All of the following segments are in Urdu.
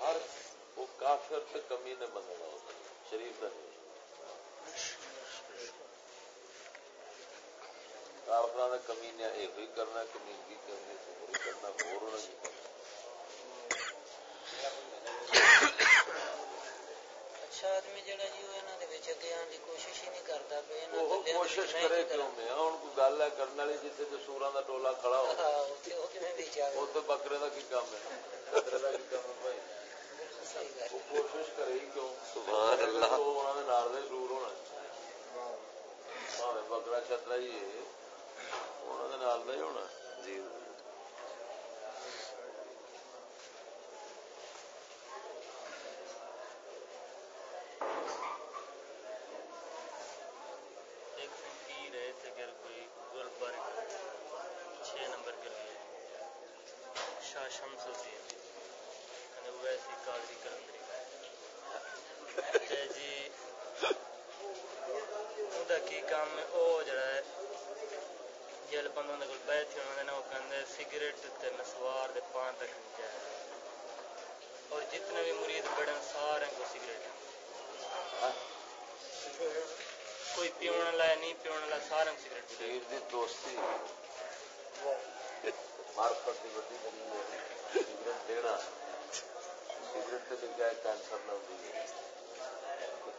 ہر وہ کافر سے کمی نے ہوتا شریف کا نہیں کافر نے کمی نے یہ کرنا کمی بھی کرنی کرنا ہو اچھا آدمی جڑا جی وہ انہاں دے وچ اگے آن دی کوشش ہی نہیں کردا پے انہاں وہ کوشش کرے کیوں میں؟ ہن کوئی گل ہے کرن والی جتھے تے سوراں دا ٹولا کھڑا ہو۔ ہاں او کیویں وچ آ او تے بکرے دا کی کام ہے؟ بکرے دا کی کام ہے بھائی وہ کوشش کرے کیوں سبحان اللہ وہ انہاں دے نال دے سور ہونا بھاویں بکرا چترا ہی انہاں دے نال دا ہی ہونا جی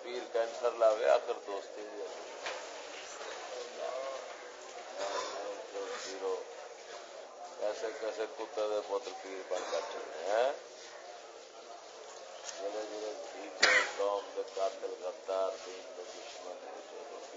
پیر کینسر لاوے آخر دوستی کیسے کیسے کتے دے پتر پیر بن کر چلے ہیں۔ جلے جلے قوم دے قاتل گدار دین دے دشمن ہو جائے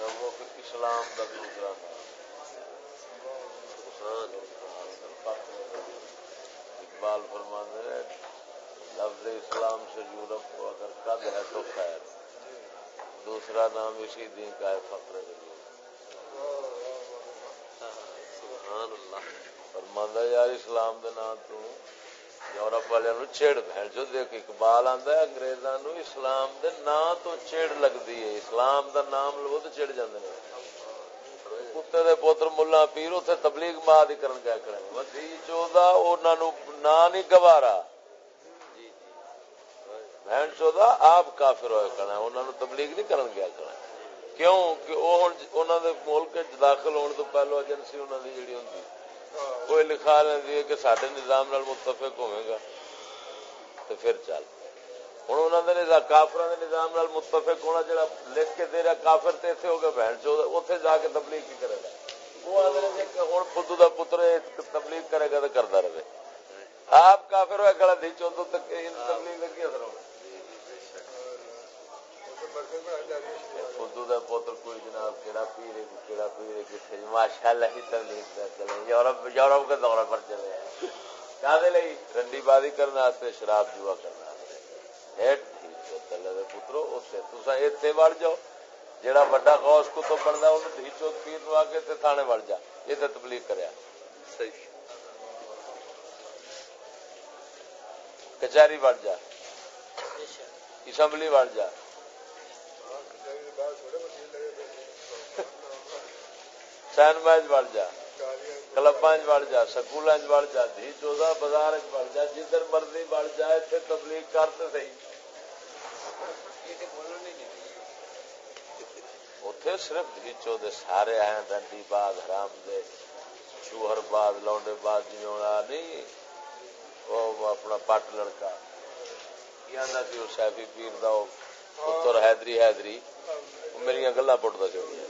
تصوف اسلام کا دوسرا نام۔ اقبال فرمانے لفظ اسلام سے یورپ کو اگر قد ہے تو خیر۔ دوسرا نام اسی دن کا ہے فخر سبحان اللہ۔ فرماندہ یار اسلام دے نام تو یورپ والے نو بہن جو دیکھ اقبال آندا ہے، انگریزاں نو اسلام دے نام تو چھیڑ لگدی ہے۔ اسلام دا نام لو تے چھڑ جاندے نے۔ کتے دے پوتر پیر تبلیغ ماں دی کرن ودی انہاں نو نا نہیں گوارا۔ جی، جی۔ بہن چودہ، آپ کافر ہوئے کرنا انہاں نو تبلیغ نہیں کرن گیا کریں کیوں؟ کہ او انہاں دے ملک وچ داخل ہون تو پہلو ایجنسی انہاں دی جڑی ہوندی۔ کوئی لکھا لیندی ہے کہ ساڈے نظام نال متفق ہوے گا، تے پھر چل۔ ہوں انہوں نے نظام کافر نظام نال متفق ہونا جڑا لکھ کے دے رہا کافر تے اتنے ہو گئے بہن چو اتنے جا کے تبلیغ کی کرے گا۔ وہ ہوں فدو کا پتر تبلیغ کرے گا تو کرتا رہے۔ آپ کافر ہوئے کڑا دی چودہ تک تبلیغ لگی اثر ہونا؟ فدو کا پتر کوئی جناب کتنے ماشاء اللہ ہی تبلیغ چلے یورپ یورپ کے دورے پر چلے رنڈی بازی کرنے شراب جوا کرنا پترو اتنے وڑ جاؤ۔ جہاں وا غوث کتب بنتا دھی چوک پیر نو آ کے تھانے وڑ جا۔ یہ تبلیغ کریا کچہری وڑ جا۔ اسمبلی وڑ جا۔ سین میچ وڑ جا کلبا وڑ جا سکول وڑ جا دھی چودہ بازار وڑ جا جدھر مرضی وڑ جا اتنے تبلیغ کرتے صحیح اتے صرف دھیچو دے سارے آئے ڈنڈی باد حرام دے چوہر باد لونڈے باد جیونا نہیں وہ اپنا پٹ لڑکا۔ کیا سی وہ سیفی پیر دا پتر حیدری حیدری میری گلا پٹتا چاہیے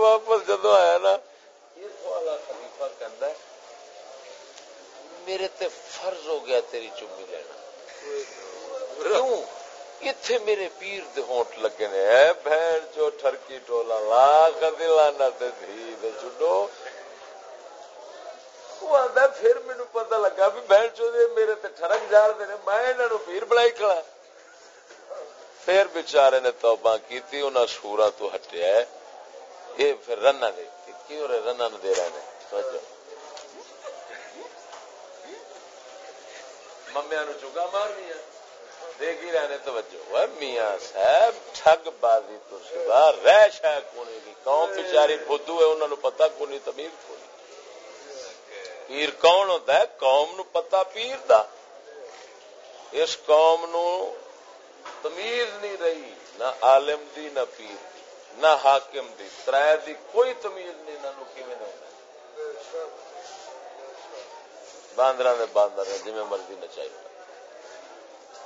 واپس جدو آیا نا۔ خلیفہ کہ میرے تے فرض ہو گیا تیری چمی لینا۔ کیوں؟ اتنے میرے پیر دے ہونٹ لگے نے۔ بہن جو ٹرکی ٹولا، لاکھ دلانا تے تھی دے چڈو وہ آتا پھر مینو پتا لگا بھی بہن چو دے میرے تے ٹرک جار دے میں انہوں پیر بنائی کھڑا۔ پھر بچارے نے توبہ کی تھی انہاں سورا تو ہٹیا ہے۔ یہ پھر رنا دے کیوں رہے رنا دے رہے ہیں توجہ۔ ممیا نو چگا مارنی ہے۔ دیکھ ہی رہنے، توجہ۔ میاں صاحب، ٹھگ بازی تو سوا رہ شہ کونے کی قوم بچاری بدھو ہے انہوں نے پتا کونی تمیر کونی پیر کون ہوتا ہے؟ قوم نو پتا پیر دا۔ اس قوم نو تمیز نہیں رہی، نہ عالم دی، نہ پیر دی، نہ حاکم دی، ترائے دی کوئی تمیز نہیں، نہ نو کیویں ہوتا باندر نے باندر نے جی مرضی نچائی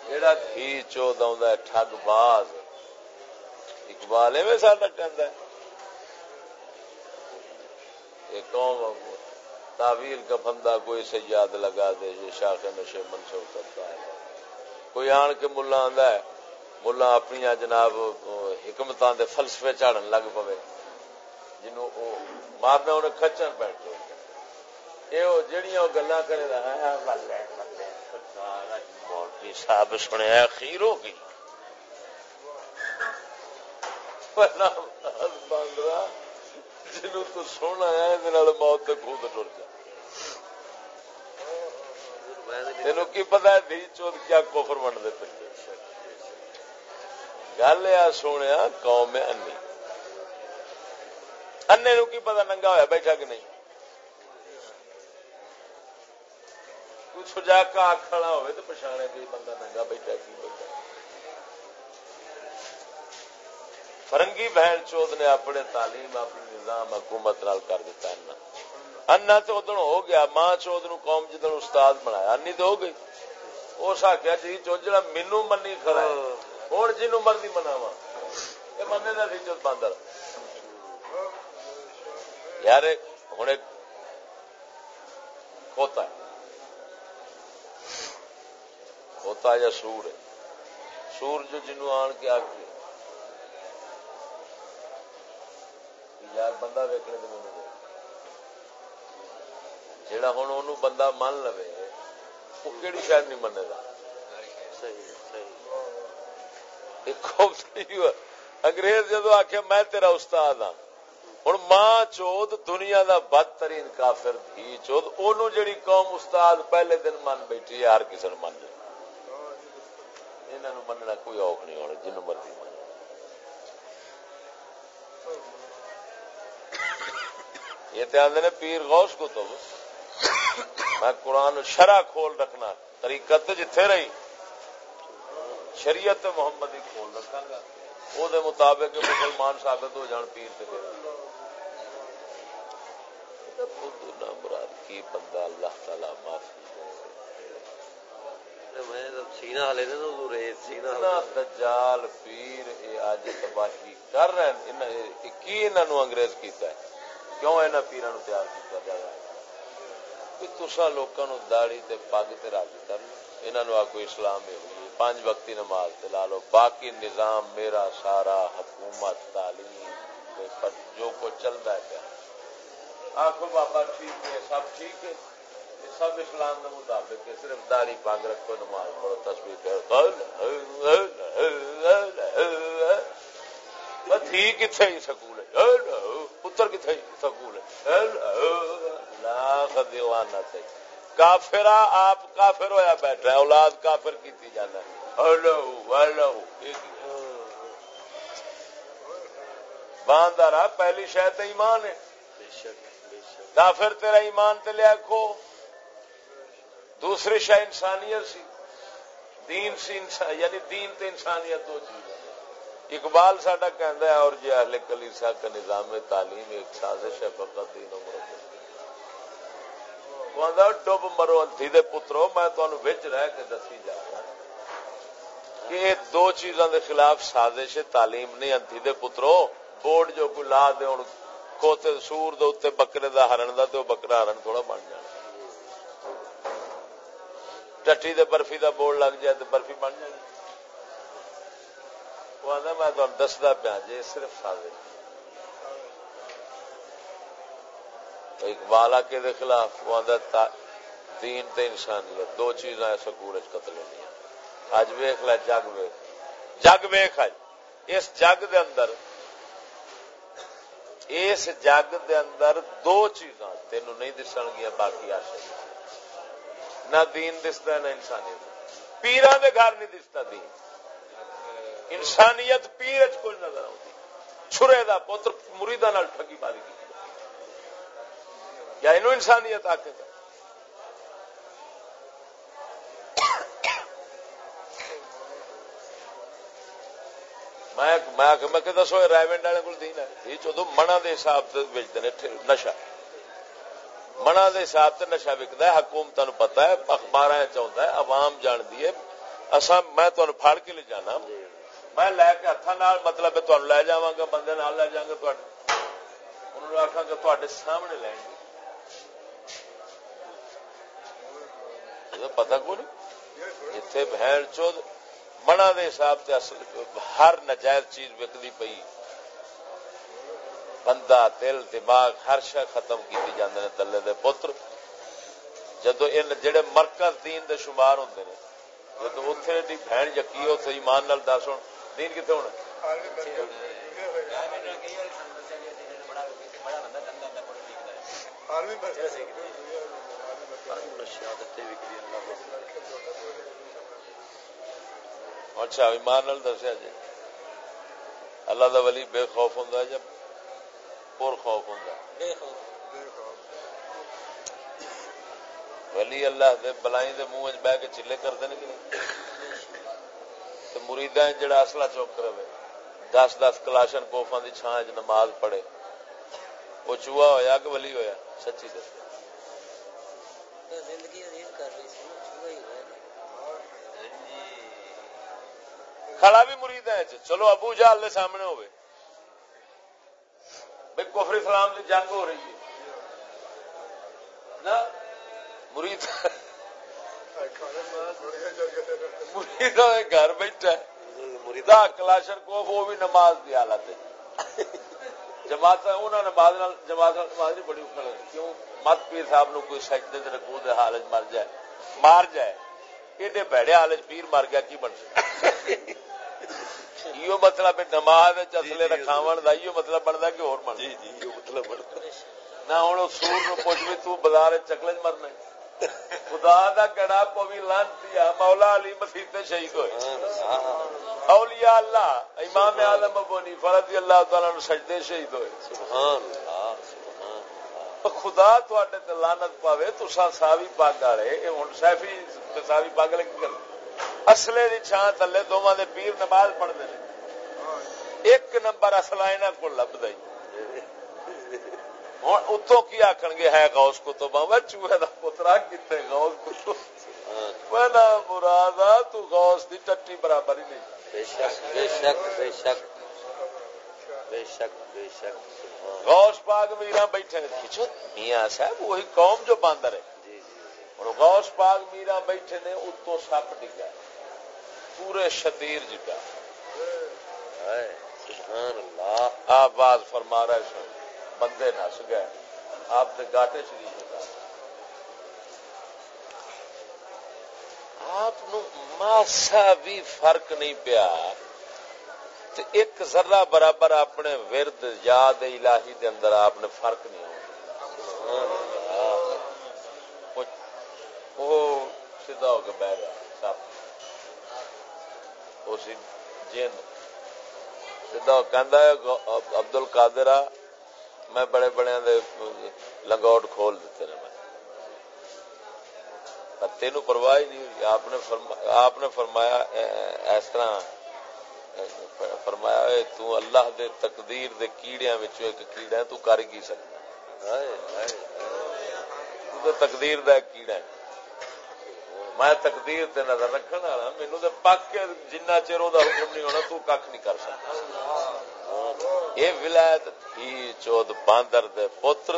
جڑا دھی چود ہے، ٹھگ باز۔ اقبال میں ساڈا کہندا ہے۔ یہ قوم تعویل کا بندہ کوئی سیاد لگا دے، یہ شاخ نشے منسوخ کرتا ہے۔ کوئی آن کے ملا آندا ہے، ملا اپنی جناب حکمتاں دے فلسفے چاڑن لگ پوے۔ جنوں او مارنا انہیں کھچن بیٹھے جہاں گلا کرے مولوی صاحب سنیا خیر ہو گئی۔ باندرا جنو تو سونا ہے موت کے خود ٹر جا۔ تین کی پتا دی چوت کیا کوفر بنتے پہ گل آ سونے قوم انی انے نو کی پتا ننگا ہوا بیٹھا کہ نہیں؟ سجا کا کھڑا ہوئے تو پچھانے بھی بندہ ننگا بیٹھا کی بیٹھا فرنگی بہن چوت نے اپنے تعلیم اپنے نظام، حکومت نال کر دیتا ہے انا تو ادھر ہو گیا، ماں چوت نو قوم جدن استاد بنایا؟ انی تو ہو گئی۔ اس آخیا جی چوت جا مینو منی کھڑا ہے ہوں جنو مرضی مناوا یہ مننے کا سی چوت باندر یار ہوں ایک کھوتا ہے۔ ہوتا یا سور ہے۔ سور جو جنو آن کے آ یار، بندہ ویکنے تو مجھے ہوں ان بندہ من لو وہ کہڑی شاید نہیں منے گا انگریز جدو آخیا میں تیرا استاد ہاں ہوں ماں چوت دنیا دا بدترین کافر دھی چوت ان جڑی قوم استاد پہلے دن من بیٹھی ہے ہر کسی نے من جائے انہوں مننا کوئی اوکھ نہیں ہونا جن مرضی من یہ تو آدھے پیر غوث کو تو میں قرآن شرح کھول رکھنا طریقت جتھے رہی۔ شریعت محمد ہی کھول رکھا گا۔ وہ مطابق مسلمان ثابت ہو جان پیر سے مراد کی بندہ اللہ تعالی معافی دجال پیر اج تباہی کر رہے ہیں۔ کی انہوں انگریز کیتا ہے؟ کیوں نو تیار کیتا جا رہا ہے؟ تسا لوگوں داڑی تے پگ تے راضی کر لو انہوں آ کوئی اسلام ہے ہوئی پانچ وقتی نماز تے لا لو باقی نظام میرا سارا حکومت تعلیم جو کچھ چلتا ہے پیا آخو بابا ٹھیک ہے سب ٹھیک ہے سب اسلام کے مطابق صرف داری پگ رکھو نماز پڑھو تصویر تھی کتنے ہی سکول ہے پتر کتنے سکول ہے دیوانا سے کافرا آپ کافر ہویا بیٹھا ہے اولاد کافر کی جانا باندارا پہلی شاید ایمان ہے کافر تیرا ایمان تے لیا کھو دوسری شاہ انسانیت سی دین سی انسان یعنی دین تے انسانیت دو چیز اقبال ساڈا ہے اور جی اہل کلیسا کا نظام تعلیم ایک سازش ہے، فقط دین ڈب مرو انتھی دے پترو، میں تمہیں رہ کے دسی جا رہا ہاں کہ دو چیزوں دے خلاف سازش تعلیم نہیں، انتھی دے پترو۔ بورڈ جو کوئی لا دے ہوں کھوتے سور دے اتنے بکرے دا ہرن دا تو بکرا ہرن تھوڑا بن جانا۔ ٹٹی دے برفی دا بورڈ لگ جائے تو برفی بن جائے میں دستا پیا جی صرف سازش اقبال کے دے خلاف وہ آدھا دین تے انسانیت دو چیزاں سکول قتل ہونی اج ویخ لے، جگ ویخ جگ ویخ اج اس جگ دے اندر، اس جگ دے اندر دو چیزاں تین نہیں دسن گیا باقی آشے۔ نہ دین دستا نہ انسانیت۔ پیران دے گھر نہیں دستا دین۔ انسانیت پیر کچھ نظر آتی چھرے دا پتر مریدا ٹھگی ماری کی یا انو انسانیت آ کے میں دسو رائمنڈ والے کو دین ہے۔ یہ منا دے حساب نشا منا دے حساب نشا وکتا ہے۔ حکومت پتا ہے اخبار چاہتا ہے، عوام جانتی ہے۔ اصا میں تمہیں پھاڑ کے لے جانا۔ میں لے کے ہاتھ مطلب لے جا گا، بندے لے جا گا انہوں آخا گا تے سامنے لین گے پتا کو نہیں؟ اتنے بہن چود منا دے حساب ہر نجائز چیز وکتی پئی۔ بندہ دل، دماغ، ہر شہ ختم کی جانے دلے دے پتر۔ جدو ان جڑے مرکز دین دے شمار ہوں نے جدو اتنے بہن یقین اتنے ایمان نال دس ہوں دین کتنے ہونا اچھا ایمان دسیا جی۔ اللہ دا ولی بے خوف ہوں جب پور خوف ہوں ولی اللہ دے بلائی دے منہ بہ کے چلے کرتے ہیں کہ نہیں؟ مریدا جڑا اصلا چوک رہے دس دس کلاشن کوفا کی چھان چ نماز پڑھے۔ وہ چوہا ہویا کہ ولی ہویا؟ سچی دس کھڑا بھی مرید ہے چلو ابو جال کے سامنے ہوئے۔ بھائی کفر اسلام کی جنگ ہو رہی ہے۔ نا؟ مرید گھر بیٹھا مریدا کلاشن کو وہ بھی نماز کی حالت جماعت نماز جماعت نماز نہیں بڑی اکھڑ کیوں مت پیر صاحب نو کوئی سجدے دے رکوع دے حالت مر جائے مار جائے ایڈے بھڑے حالت پیر مر گیا کی بن یہ مطلب نماز اصلے رکھاو کا یہ مطلب بنتا کہ اور بن جی جی مطلب بنتا نہ ہوں سور نو پوچھ بھی تو بازار چکلے مرنا خدا دا کڑا پوی لانتی مولا علی مسیح شہید ہوئے۔ اولیاء اللہ، امام عالم ابو حنیفہ رضی اللہ تعالی عنہ سجدے شہید ہوئے۔ سبحان اللہ خدا تواڈے تے لعنت پاوے، تساں ساوی پاگ والے ہن سیفی ساوی پاگ لے کر اصلے دی چھان تھلے دوواں دے پیر نماز پڑھدے نے۔ ایک نمبر اصلا انہاں کول لبدا ہی ہوں اتو کی آخ گے ہے گوس کتب میں چوہے کا پترا کتنے گوس کتب مراد تو گوس دی ٹٹی برابر ہی نہیں۔ بے شک بے شک بے شک۔ بے شک بے شک غوث پاک میرا بیٹھے کچھ میاں صاحب وہی قوم جو باندر ہے جی، جی۔ اور غوث پاک میرا بیٹھے نے اتو سپ ڈگا۔ پورے شتیر جگہ سبحان اللہ۔ آپ بات فرما رہے سن۔ بندے نس گئے۔ آپ گاٹے شریف آپ ماسا بھی فرق نہیں پیا۔ ایک ذرہ برابر اپنے ورد یاد الہی دے اندر آپ نے فرق نہیں وہ سیدھا ہو کے بہ رہا سب۔ جن۔ سیدھا کہ ابدل کادرا میں بڑے بڑے لنگوٹ کھول دیتے میں۔ تین پرواہ نہیں ہوئی۔ آپ نے فرمایا اس طرح فرمایا تو اللہ دے تقدیر دے کیڑیاں وچوں ایک کیڑا ہے تو کر کی سکتا ہائے ہائے تو تقدیر دا کیڑا ہے۔ میں تقدیر تے نظر رکھن والا مینوں تے پک کے جنہ چر او دا حکم نہیں ہونا تو کھ نہیں کر سکتا۔ یہ ولایت تھی چود باندر دے پتر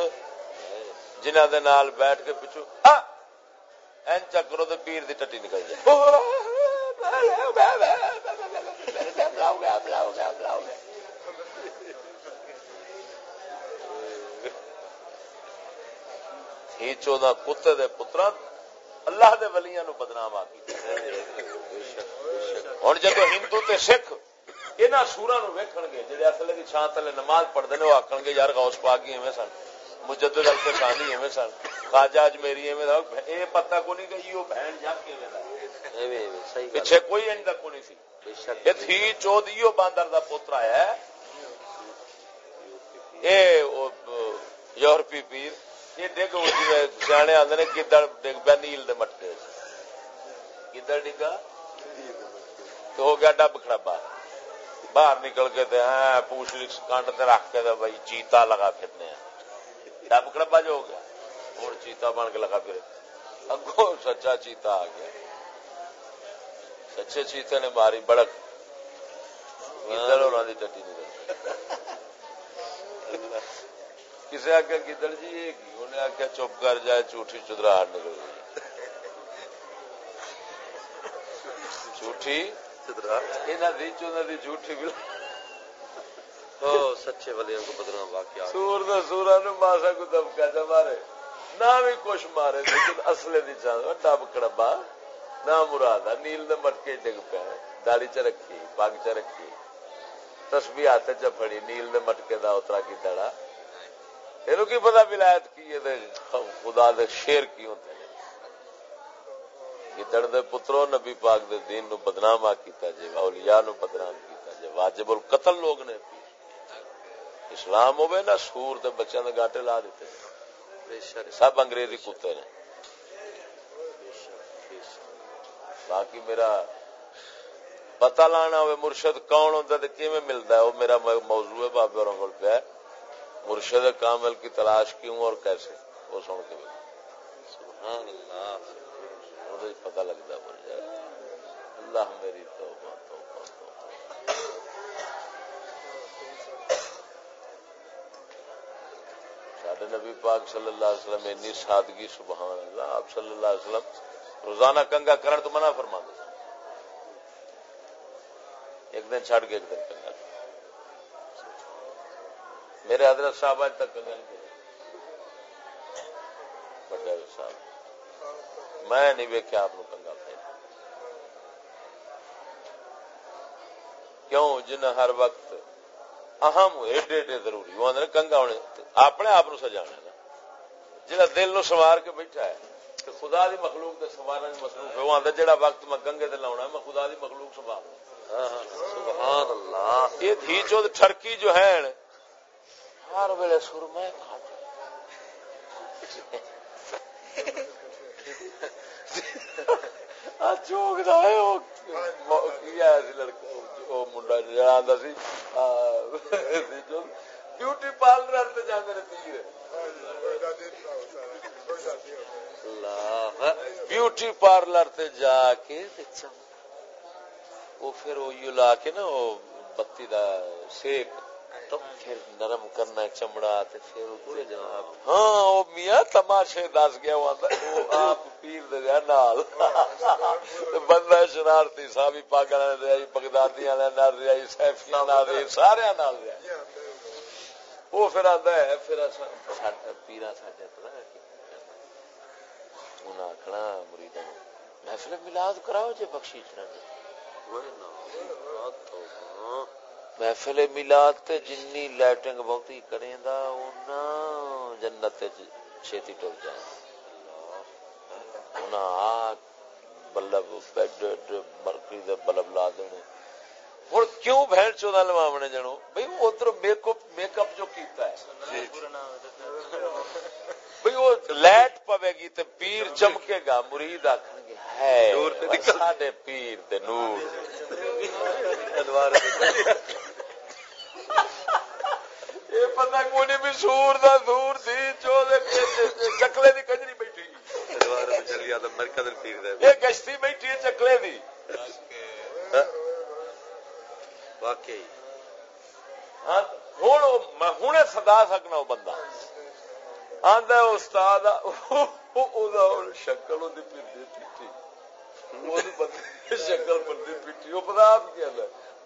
جنہ دے نال بیٹھ کے پچھو این چکرو تے پیر دی ٹٹی نکل جائے ہی چودہ کتے دے پترا اللہ دے ولیاں نو بدنام آ ہوں جب ہندو تے سکھ یہاں سورا نو ویکن گے جی اصل کی چھان تلے نماز پڑھتے ہیں وہ آخر گے یار گاؤس پا گئی ایویں سن مجدد الفسانی ایویں سن خواجہ اجمیری ایویں یہ پتا کو نہیں کہ وہ بہن جا کے پیچھے کوئی ان کو نہیں سی تھی چودیو باندر دا پوترا ہے یورپی پیر یہ ڈگ سیانے آدھے گدڑ ڈگ پیا نیل دے مٹکے گدڑ ڈگا تو ہو گیا ڈب کھڑبا باہر نکل کے تے ہیں، پوچھ کنڈ تے رکھ کے دے بھائی چیتا لگا پھرنے ڈب کھڑبا جو ہو گیا۔ ہوں چیتا بن کے لگا پھر اگو سچا چیتا آ گیا۔ سچے چیتے نے ماری بڑک۔ گدڑ ہونا دی ٹٹی نکل کسی آگے گدڑ جی یہ کی؟ انہیں آگے چپ کر جائے جھوٹھی چدراہٹ نکل گئی۔ جھوٹھی جھوٹھی سچے والے کو بدنام واقعہ سور نہ سورا نو ماسا کو دبکا جا مارے۔ نہ بھی کچھ مارے لیکن اصلے دی چاند ڈب کڑبا۔ نہ مراد نیل نے مٹکے ڈگ پیا داڑی چ رکھی پگ چ رکھی تسبی ہاتھ چ پڑی۔ نیل نے مٹکے دا اترا کی دڑا۔ یہ کی پتا ولایت کی خدا دے شیر کی ہوتے گدڑ دے پترو نبی پاک دے دین نو بدنام کیتا جے اولیاء نو بدنام کیتا جے واجب القتل لوگ نے۔ اسلام ہوئے نا سور دے بچیاں دے گاٹے لا دیتے سب انگریزی کتے نے۔ باقی میرا پتا لانا ہوئے مرشد کون ہوتا ہے کیویں ملتا ہے؟ وہ میرا موضوع ہے بابے اور پہ۔ مرشد کامل کی تلاش کیوں اور کیسے؟ وہ سن کے۔ سبحان اللہ۔ پتا لگتا مجھے اللہ میری توبہ توبہ سڈے نبی پاک صلی اللہ علیہ وسلم اینی سادگی، سبحان اللہ، آپ صلی اللہ علیہ وسلم روزانہ کنگا کرن تو منع فرما دے ایک دن چھڑ کے ایک دن کنگا میرے حضرت صاحب آج تک کنگا نہیں بڑے صاحب۔ میں نہیں ویکیا آپ کنگا پھیلا کیوں؟ جن ہر وقت اہم ایڈے ایڈے ضروری۔ وہ آدھے کنگا ہونے اپنے آپ سجا جا دل نو سوار کے بیٹھا ہے خدا دی مخلوق دے سوارن مصروف ہے وہ آندا جڑا وقت میں گنگے تے لاونا میں خدا دی مخلوق سوار سبحان اللہ۔ یہ تھی جو ٹھرکی جو ہے ہر ویلے کھا چوک سی لڑکا منڈا جڑا آندا سی بیوٹی پارلر تے جاندے نے پیر بیوٹی پارلر تے جا کے وہ پھر وہ لا کے نا وہ بتی دا سیک تو پھر نرم کرنا چمڑا تے پھر اتنے جناب۔ ہاں وہ میاں تماشے دس گیا وہ آپ پیر دے گیا نال۔ بندہ شرارتی صاحب پاگل دے آئی بغدادی والے نال دے آئی سیفی نال دے سارے نال دے۔ وہ پھر آتا ہے پھر پیرا ساڈے پتا انہیں آخنا مرید محفل ملاد کراؤ جی بخشی محفل ملاد تے جنی لائٹنگ بہتی کرے دا جنت چھتی ٹر جائے بلب بیڈ مرکری دے بلب لا دینے۔ ہوں کیوں بہن چودہ لوا جنو؟ بھائی ادھر میک اپ جو کیتا ہے۔ بھائی وہ لائٹ پوے گی تے پیر چمکے گا مرید آخر گے ساڈے پیر نور۔ یہ پتا کوئی نہیں بھی سور دا دور تھی چکلے دی کنجری بیٹھی۔ یہ گشتی بیٹھی ہے چکلے دی۔ واقعی۔ ہاں ہوں سدا سکنا وہ بندہ۔ آدھا استاد شکل شکل بندی پیٹھی وہ پتا آپ کیا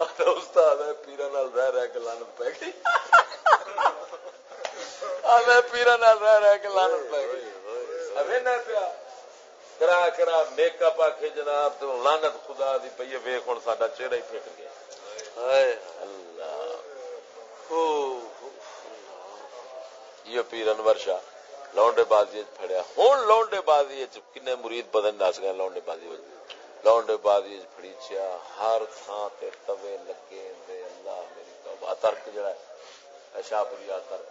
استاد پیرا رہ رہ کے لانت پی گئی پیرا رہ رہ کے لانت پی گئی پیا کرا کرا میک اپ آ کے جناب تو لانت خدا دی پی ویخ ہوں سا چہرہ ہی پھٹ گیا اللہ یہ پیر انور شاہ لونڈے بازی فڑیا ہوں لونڈے بازی کن مرید بدن دس گئے لونڈے بازی لونڈے بازی فڑیچیا ہر تھان تے توے لگے دے اللہ میری توبہ۔ ترک جڑا ہے شاہ پوری ترک۔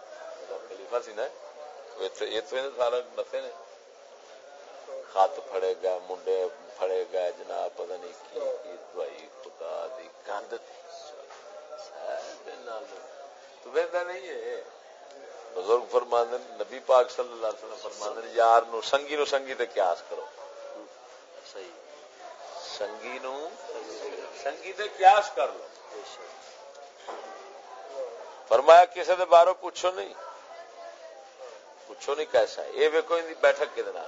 خلیفہ سی نا یہ تو سارا نسے نے۔ خط پھڑے گئے منڈے پھڑے گئے جناب پتہ نہیں کی کی دوائی خدا دی گند تو بہتا نہیں ہے۔ بزرگ فرماند نبی پاک صلی اللہ علیہ وسلم فرماند یار نو سنگی نو سنگی تے قیاس کرو۔ سنگی نو سنگی تے قیاس کر لو؟ فرمایا کسی دے بارے پوچھو نہیں۔ پوچھو نہیں کیسا ہے۔ یہ ویکو ان بیٹھک کے دن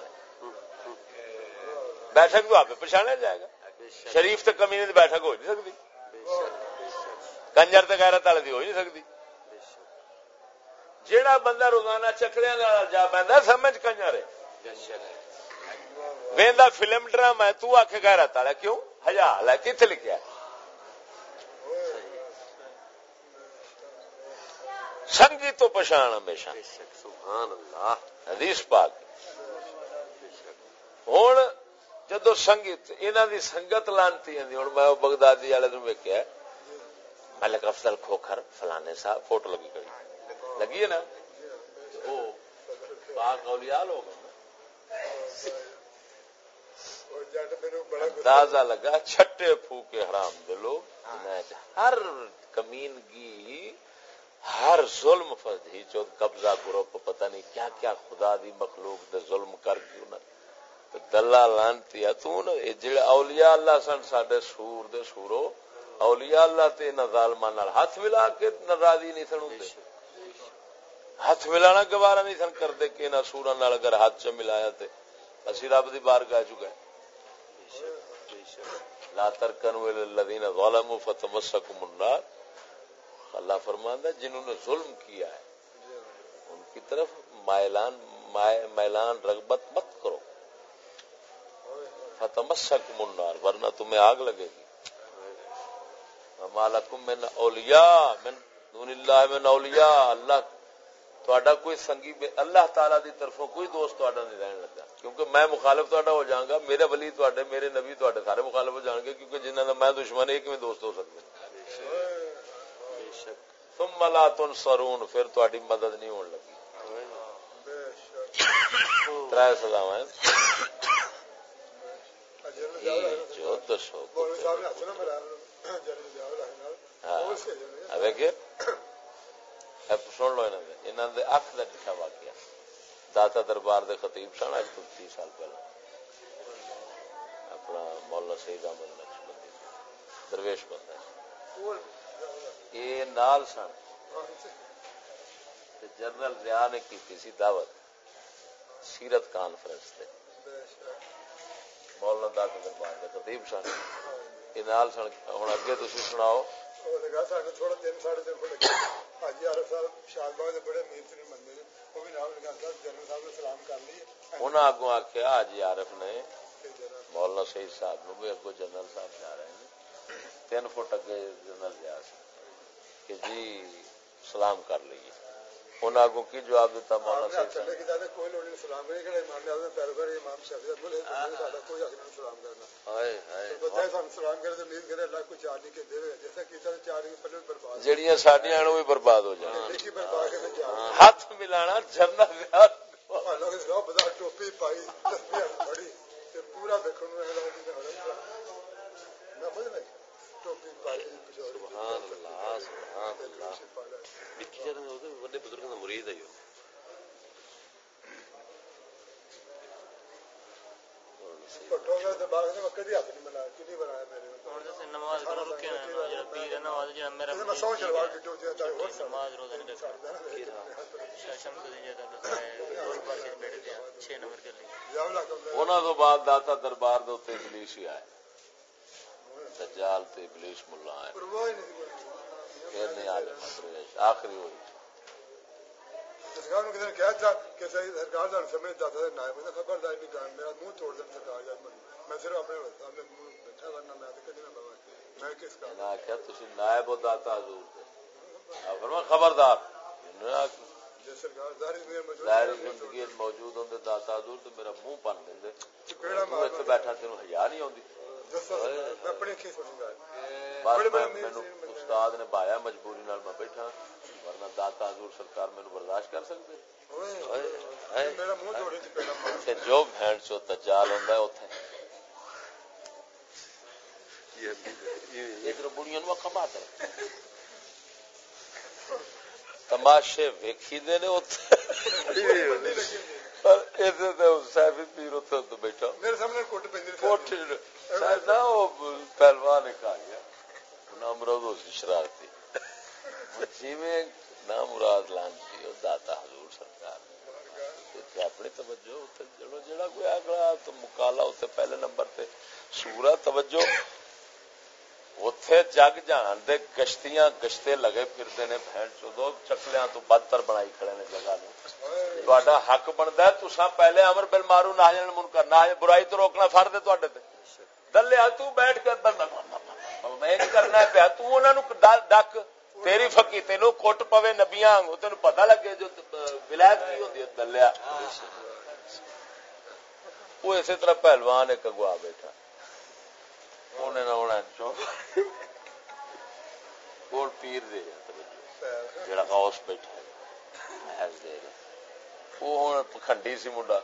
بیٹھک تو آپ پچھاڑا جائے گا۔ شریف تے کمی بیٹھک ہو نہیں سکتی۔ کنجر تے غیرت والے دی ہو نہیں سکتی۔ جیڑا بندہ روزانہ چکریا جا پہ سمجھ کنجر وہدا فلم ڈرامہ تو آخ رہتا ہے۔ کیوں؟ ہزار ہے کتنے لکھا سنگی تو پچھان ہمیشہ۔ حدیث پاک۔ ہوں جدو سنگیت انہوں دی سنگت لانتی ہوں میں بغدادی والے ویکیا ملک افضل کھوکھر فلانے صاحب فوٹو لگی کری۔ لگی ہے نا؟ پاک اولیاء لوگ اندازہ لگا، چھٹے پھوکے حرام دے لوگ ہر کمینگی ہر ظلم فضی چود قبضہ گروپ پتہ نہیں کیا کیا خدا دی مخلوق دے ظلم کر کیوں نہ دلہ لانتی تو جڑے اولیاء اللہ سن، ساڈے سور دے سورو، اولیاء اللہ تے نہ ظالمان ہاتھ ملا کے ناراضی نہیں سن ہوندے ہاتھ ملانا گوارا نہیں سن کرتے کہ نہ سورا نال اگر ہاتھ چ ملایا تے، اسی رب دی بار گاہ چکا لا ترکنوا الذین ظلموا فتمسکم النار۔ اللہ فرماندا جنہوں نے ظلم کیا ہے، ان کی طرف مائلان میلان رغبت مت کرو۔ فتمسکم النار، ورنہ تمہیں آگ لگے گی۔ مالکم من اولیاء من دون اللہ من اولیاء، اللہ کوئی سنگی اللہ تعالی دی طرفوں کوئی دوست نہیں رہن لگا کیونکہ میں مخالف ہو جاؤں گا میرے ولی میرے نبی سارے مخالف ہو جان گے کیونکہ جنہوں نے میں دشمن ایک میں دوست ہو سکتے تم ملا تن سرون پھر تاری مدد نہیں ہون لگی تر سزا جو دسو ہاں سن لو انہوں نے اک کا ٹھا واقعہ داتا دربار دے خطیب سن اج تو تی سال پہلے اپنا مولا سید احمد نقشبندی درویش بندہ یہ نال سن جنرل ریا نے کی سی دعوت سیرت کانفرنس تے مولانا داتا دربار دے خطیب سن یہ نال سن ہوں اگے تھی سناؤ تھوڑا دن ساڑھے دن حاجی عارف صاحب شاد باغ بڑے امیر ترین بندے نے وہ بھی نام لگا صاحب جنرل صاحب نے سلام کر لیے انہاں اگوں آکھیا حاجی عارف نے مولانا سعید صاحب نو بھی اگوں جنرل صاحب جا رہے ہیں تین فٹ اگے جنرل جا کہ جی سلام کر لیے انہاں کو کی جواب دیتا سعید صاحب جڑیاں ساڈیاں نو بھی برباد ہو جان۔ ہاتھ ملانا جنرل ٹوپی پائی پورا دیکھو سبحان بزرگ کا مرید ہے نماز بعد داتا دربار ابلیس ہی آئے۔ دجال تے ابلیس ملا آئے پھر نہیں آ آخری ہوئی۔ سرکار نے کہا تھا کہ سرکار جان سمجھ جاتا ہے نائب نے خبردار میرا منہ توڑ دیں سرکار جان میں صرف اپنے سامنے منہ بیٹھا کرنا میں کدی نہ بابا میں کس کا نہ کیا تسی نائب و داتا حضور دے۔ خبردار۔ زندگی موجود داتا حضور میرا منہ پن بیٹھا تینوں حیا نہیں آتی استاد نے بایا مجبوری نال میں بیٹھا ورنہ داتا حضور سرکار مینو برداشت کر سکتے جو بہن چو دجال ہوندا ہے اوتھے ادھر بڑیاں نو اکھا مار تماشے ویکھی دے نے اوتھے صاحب پیر اوتھے بیٹھا میرے سامنے کوٹ پیندے کوٹ پہلوان کھا گیا نامراد ہو سی شرارتی جی میں نامراد لانتی داتا حضور سرکار اپنی توجہ جڑا کوئی اگلا تو مکالا اتنے پہلے نمبر تے سورا توجہ اتے جگ جان دے گشتیاں گشتے لگے پھرتے نے بہن چودو چکلیاں تو بدتر بنائی کھڑے نے جگہ نو۔ حق بنتا ہے تسا پہلے امر بل مارو، نہ منکر، نہ برائی تو روکنا فرد ہے تے۔ دلیا تو بیٹھ کے میں کرنا پیا ڈک تیری فکی تین کٹ پوے نبیا تین پتا لگے جو ولایت کی ہوتی دلیا وہ اسی طرح پہلوان ایک اگوا بیٹھا۔ انہیں نہ ہونا کول پیر دے جڑا غوث بیٹھا ہے وہ ہوں پکھنڈی سی منڈا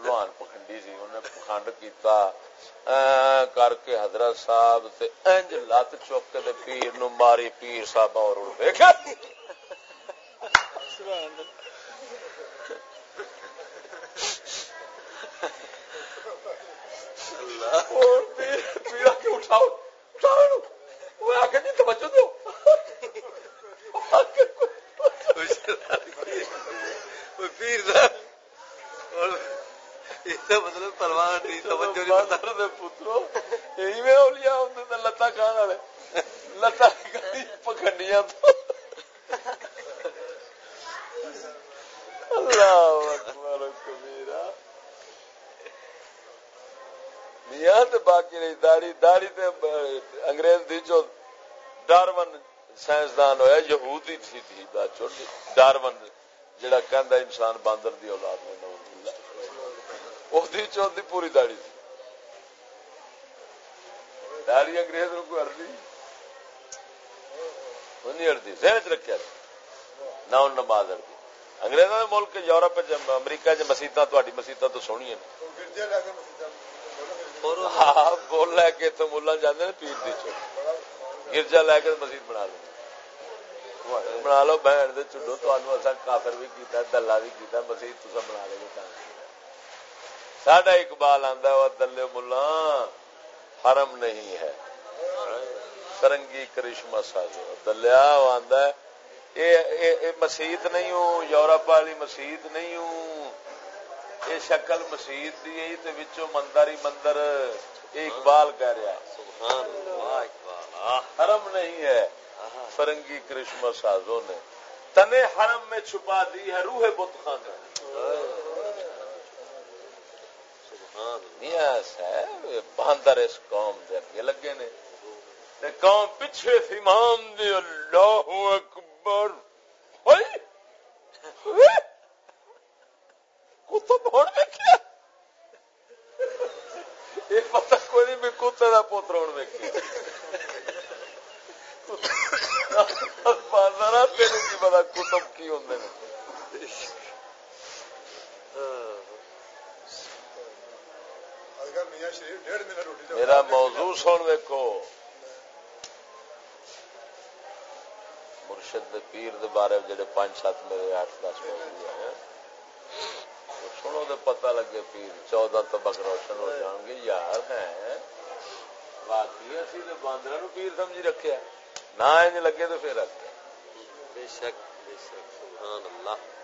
لوہان پکھنڈی سی انہیں پکھنڈ کیتا کر کے حضرت صاحب تے انج لت چک کے پیر نو ماری پیر صاحب اور ویکھا اٹھاؤ۔ توجہ دو۔ پیر صاحب پروان پترو یہی اولیاء ہوندے لتا کھان والے۔ لتا پکھنڈیاں تو۔ اللہ اکبر۔ کبیرہ تے باقی نہیں داڑھی داڑھی تے انگریز دی جو ڈارون سائنسدان ہویا، یہودی تھی تھی ڈارون جڑا کہندا انسان باندر دی اولاد ہے نعوذ میں نور چوتھی پوری داڑی تھی۔ داڑی انگریز کو ہردی نہیں ہردی ذہن چ رکھا نہ ان نماز ہردی انگریزوں کے ملک یورپ وچ، امریکہ چ مسیطا تاری مسیطا تو سونی ہیں۔ ہاں بول لے کے تو ملا جانے پیر دی چو۔ گرجا لے کے مسیح بنا دیں بنا لو بہن دے چڈو۔ تو کافر بھی کیتا دلہ بھی کیتا مسیح تو بنا لے گے ساڈا اقبال آدھا وہ دلے ملا، حرم نہیں ہے۔ سرنگی کرشمہ سازو۔ دلیا آدھا مسیت نہیں ہوں، یورپ والی مسیت نہیں ہوں۔ یہ شکل مسیت دی مندر ہی مندر اقبال کہہ رہا حرم نہیں ہے۔ فرنگی کرشمہ سازوں نے۔ تنے حرم میں چھپا دی ہے روح بت خان باندر اس قوم دے اگے لگے نے۔ تے قوم پیچھے سی امام دی اللہ اکبر۔ ہوئی کتب ہون ویکھیا۔ یہ پتہ کوئی نہیں بھی کتے دا پوتر ہون ویکھیا۔ باندر تینوں کی پتا کتب کی نے۔ میرا موضوع سن ویکو مرشد پیر دے بارے جڑے پانچ سات میرے آٹھ دس موضوع ہیں۔ سنو تو پتہ لگے پیر چودہ تبک روشن ہو جان گے یار ہیں۔ باقی اسی تو باندر نو پیر سمجھی رکھے نہ لگے تو پھر رکھے بے شک بے شک سبحان اللہ۔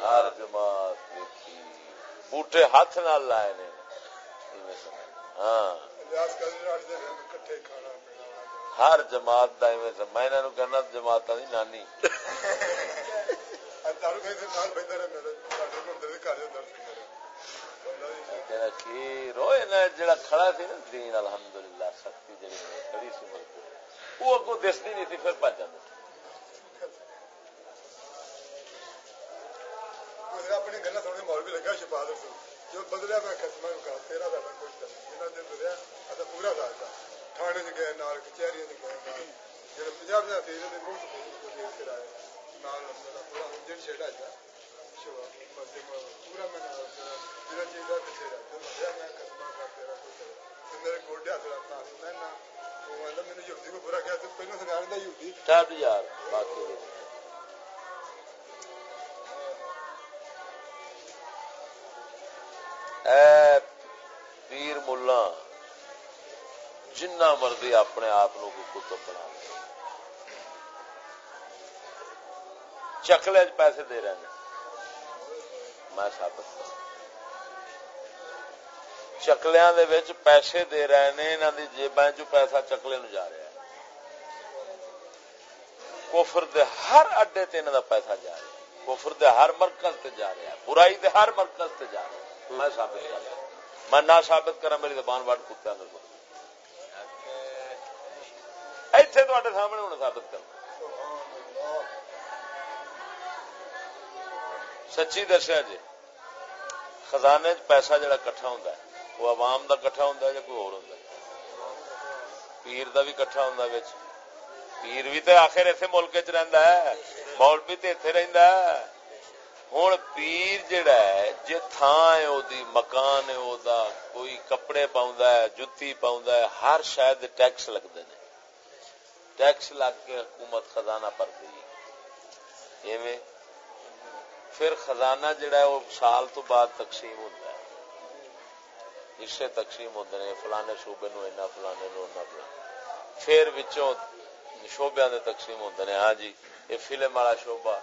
ہر جماعت بوٹے ہاتھ نال لائے نے۔ ہاں۔ ہر جماعت کا میں کہنا جماعت کی نانی جڑا کھڑا سی نا، دین الحمد للہ سختی جی کھڑی سی وہ اگو دستی نہیں تھی، پھر پہ جانا اپنی گلا سونے مول بھی لگا شفا جو بدلیا میں قسم تیرا دا کچھ جنہ دن بدلیا اچھا پورا دا ساتھ تھانے چ گئے، نال کچہری گئے جی پنجاب دے کا تھی بہت کرایہ نال پورا جڑ چھڑا جن شیڈا پورا میں نال جہاں چیز کا پیچھے میں قسم تیرا کچھ میرے گوڈے ہاتھ رکھنا میں میری یوتی کو برا کیا پہلے سنگار یوتی یار باقی ملا جنہ مرضی اپنے آپ کتب بنا چکلے پیسے دے رہے ہیں۔ میں ثابت کر۔ چکلیا پیسے دے رہے ہیں انہوں کی جیب چ پیسہ چکلے نو جا رہا ہے۔ کوفر دے ہر اڈے تے انہوں دا پیسہ جا رہا ہے۔ کوفر دے ہر مرکز تے جا رہا ہے۔ برائی دے ہر مرکز تے جا رہا ہے۔ میں ثابت کر۔ رہا میں نہ ثابت کرا، میری زبان واٹ کتے اندر کو ایتھے تو سامنے ہونا ثابت کرنا سچی دسیا جی خزانے پیسہ جڑا کٹھا ہوتا ہے، وہ عوام دا کٹھا ہوں یا کوئی اور ہوں پیر دا بھی کٹھا ہوں پیر بھی تو آخر اتنے ملک چ ہے مول بھی تو اتنے رہتا ہے۔ ہوں پیر جڑا ہے جی تھان ہے دی مکان ہے او دا کوئی کپڑے پاؤں ہے، جتی پاؤں ہے، ہر شاید ٹیکس لگتے ہیں ٹیکس لگ کے حکومت خزانہ پر گئی پھر خزانہ جڑا ہے، وہ سال تو بعد تقسیم ہوتا ہے۔ حصے تقسیم ہوتے ہیں فلانے شعبے نو اینا، فلانے نو اینا فلانے پھر وچوں شعبے دے تقسیم ہوتے ہیں ہاں جی یہ فلم والا شعبہ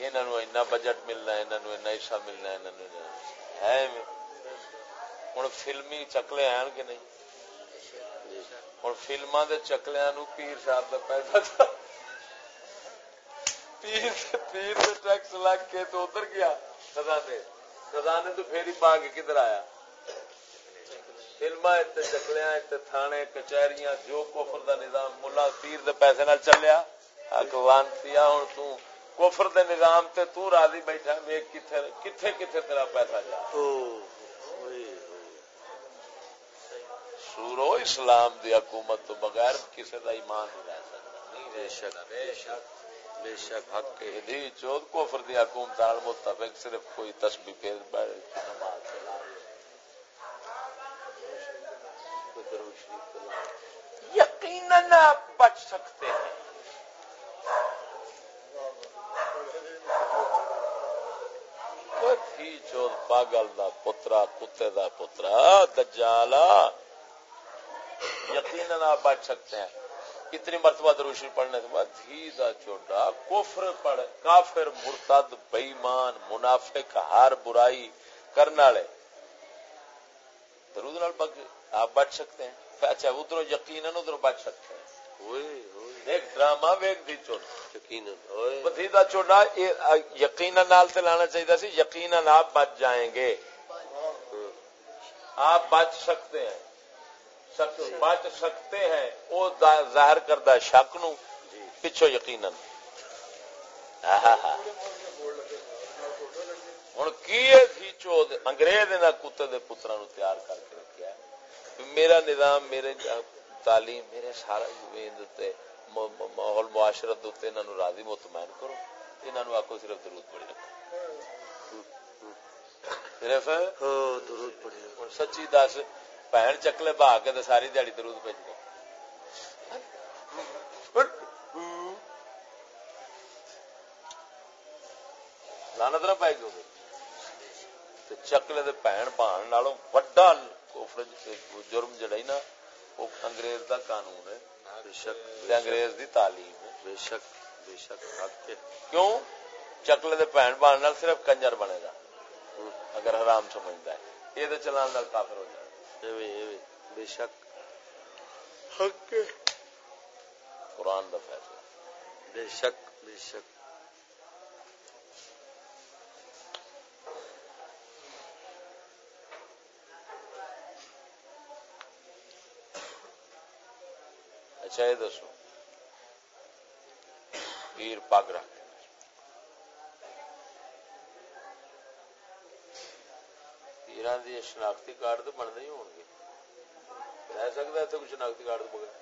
انہوں اینا بجٹ ملنا ہے، انہوں اینا حصہ ملنا ہے، انہوں ہے ہوں فلمی چکلے ہیں کہ نہیں؟ ہوں فلما دے چکلیا نو پیر صاحب کا پیسہ پیر پیر ٹیکس لگ کے تو ادھر گیا سزا دے خزانے تو پھر ہی پا کے کدھر آیا؟ فلما چکلیا تھانے، کچہریاں، جو کوفر دا نظام، ملا پیر دے پیسے نال چلیا۔ اکوانتی ہوں تو کوفر دے نظام تے تو راضی بیٹھا ویک کتھے کتھے کتھے تیرا پیسہ جا۔ سورو اسلام دی حکومت تو بغیر کسی دا ایمان نہیں رہ سکتا۔ بے شک بے شک بے شک۔ حق کے دی چود کفر دی حکومت آل متفق صرف کوئی تسبیح پھر بیٹھ نماز چلا یقیناً آپ بچ سکتے ہیں۔ تھی چود پاگل دا پترا، کتے دا پترا دجالا یقیناً آپ بچ سکتے ہیں۔ اتنی مرتبہ دروشی پڑھنے کے بعد دھی دا چوڈا کفر پڑھ، کافر، مرتد بےمان منافق ہار برائی کرنے والے۔ درود نال آپ بچ سکتے ہیں۔ اچھا ادھر یقیناً ادھر بچ سکتے ہیں۔ ایک ڈرامہ ویک دی چوٹ یقیناً چوڈا یقیناً نال تے لانا چاہیے سی یقیناً آپ بچ جائیں گے۔ آپ بچ سکتے ہیں۔ بچ سکتے ہیں۔ وہ ظاہر کردہ شک نو۔ پچھو یقیناً۔ ہوں کی انگریز کتے دے پترا نو تیار کر کے رکھا میرا نظام میرے تعلیم میرے سارا ماحول معاشرت انہوں راضی مطمئن کرو انہوں آکو صرف درود پڑی رکھو صرف درود پڑی سچی دس بہن چکلے بہا کے تو ساری دیہی درود پہ لانت نہ پائے گی چکلے دے بہن بہان نالوں وڈا جرم جڑا نا وہ انگریز دا قانون ہے۔ بے شک انگریز دی تعلیم ہے۔ بے شک بے شک کیوں؟ چکلے دے بہن نال صرف کنجر بنے گا۔ اگر حرام سمجھتا ہے۔ یہ تو چلان نال کافر ہو جائے۔ بے شک۔ حق قرآن دا فیصلہ۔ بے شک بے شک۔ اچھا یہ دسو۔ پیر پگ رکھ پیران دی شناختی کارڈ تو بننے ہی ہو گے رہ سکتا اتنے کچھ شناختی کارڈ بغیر؟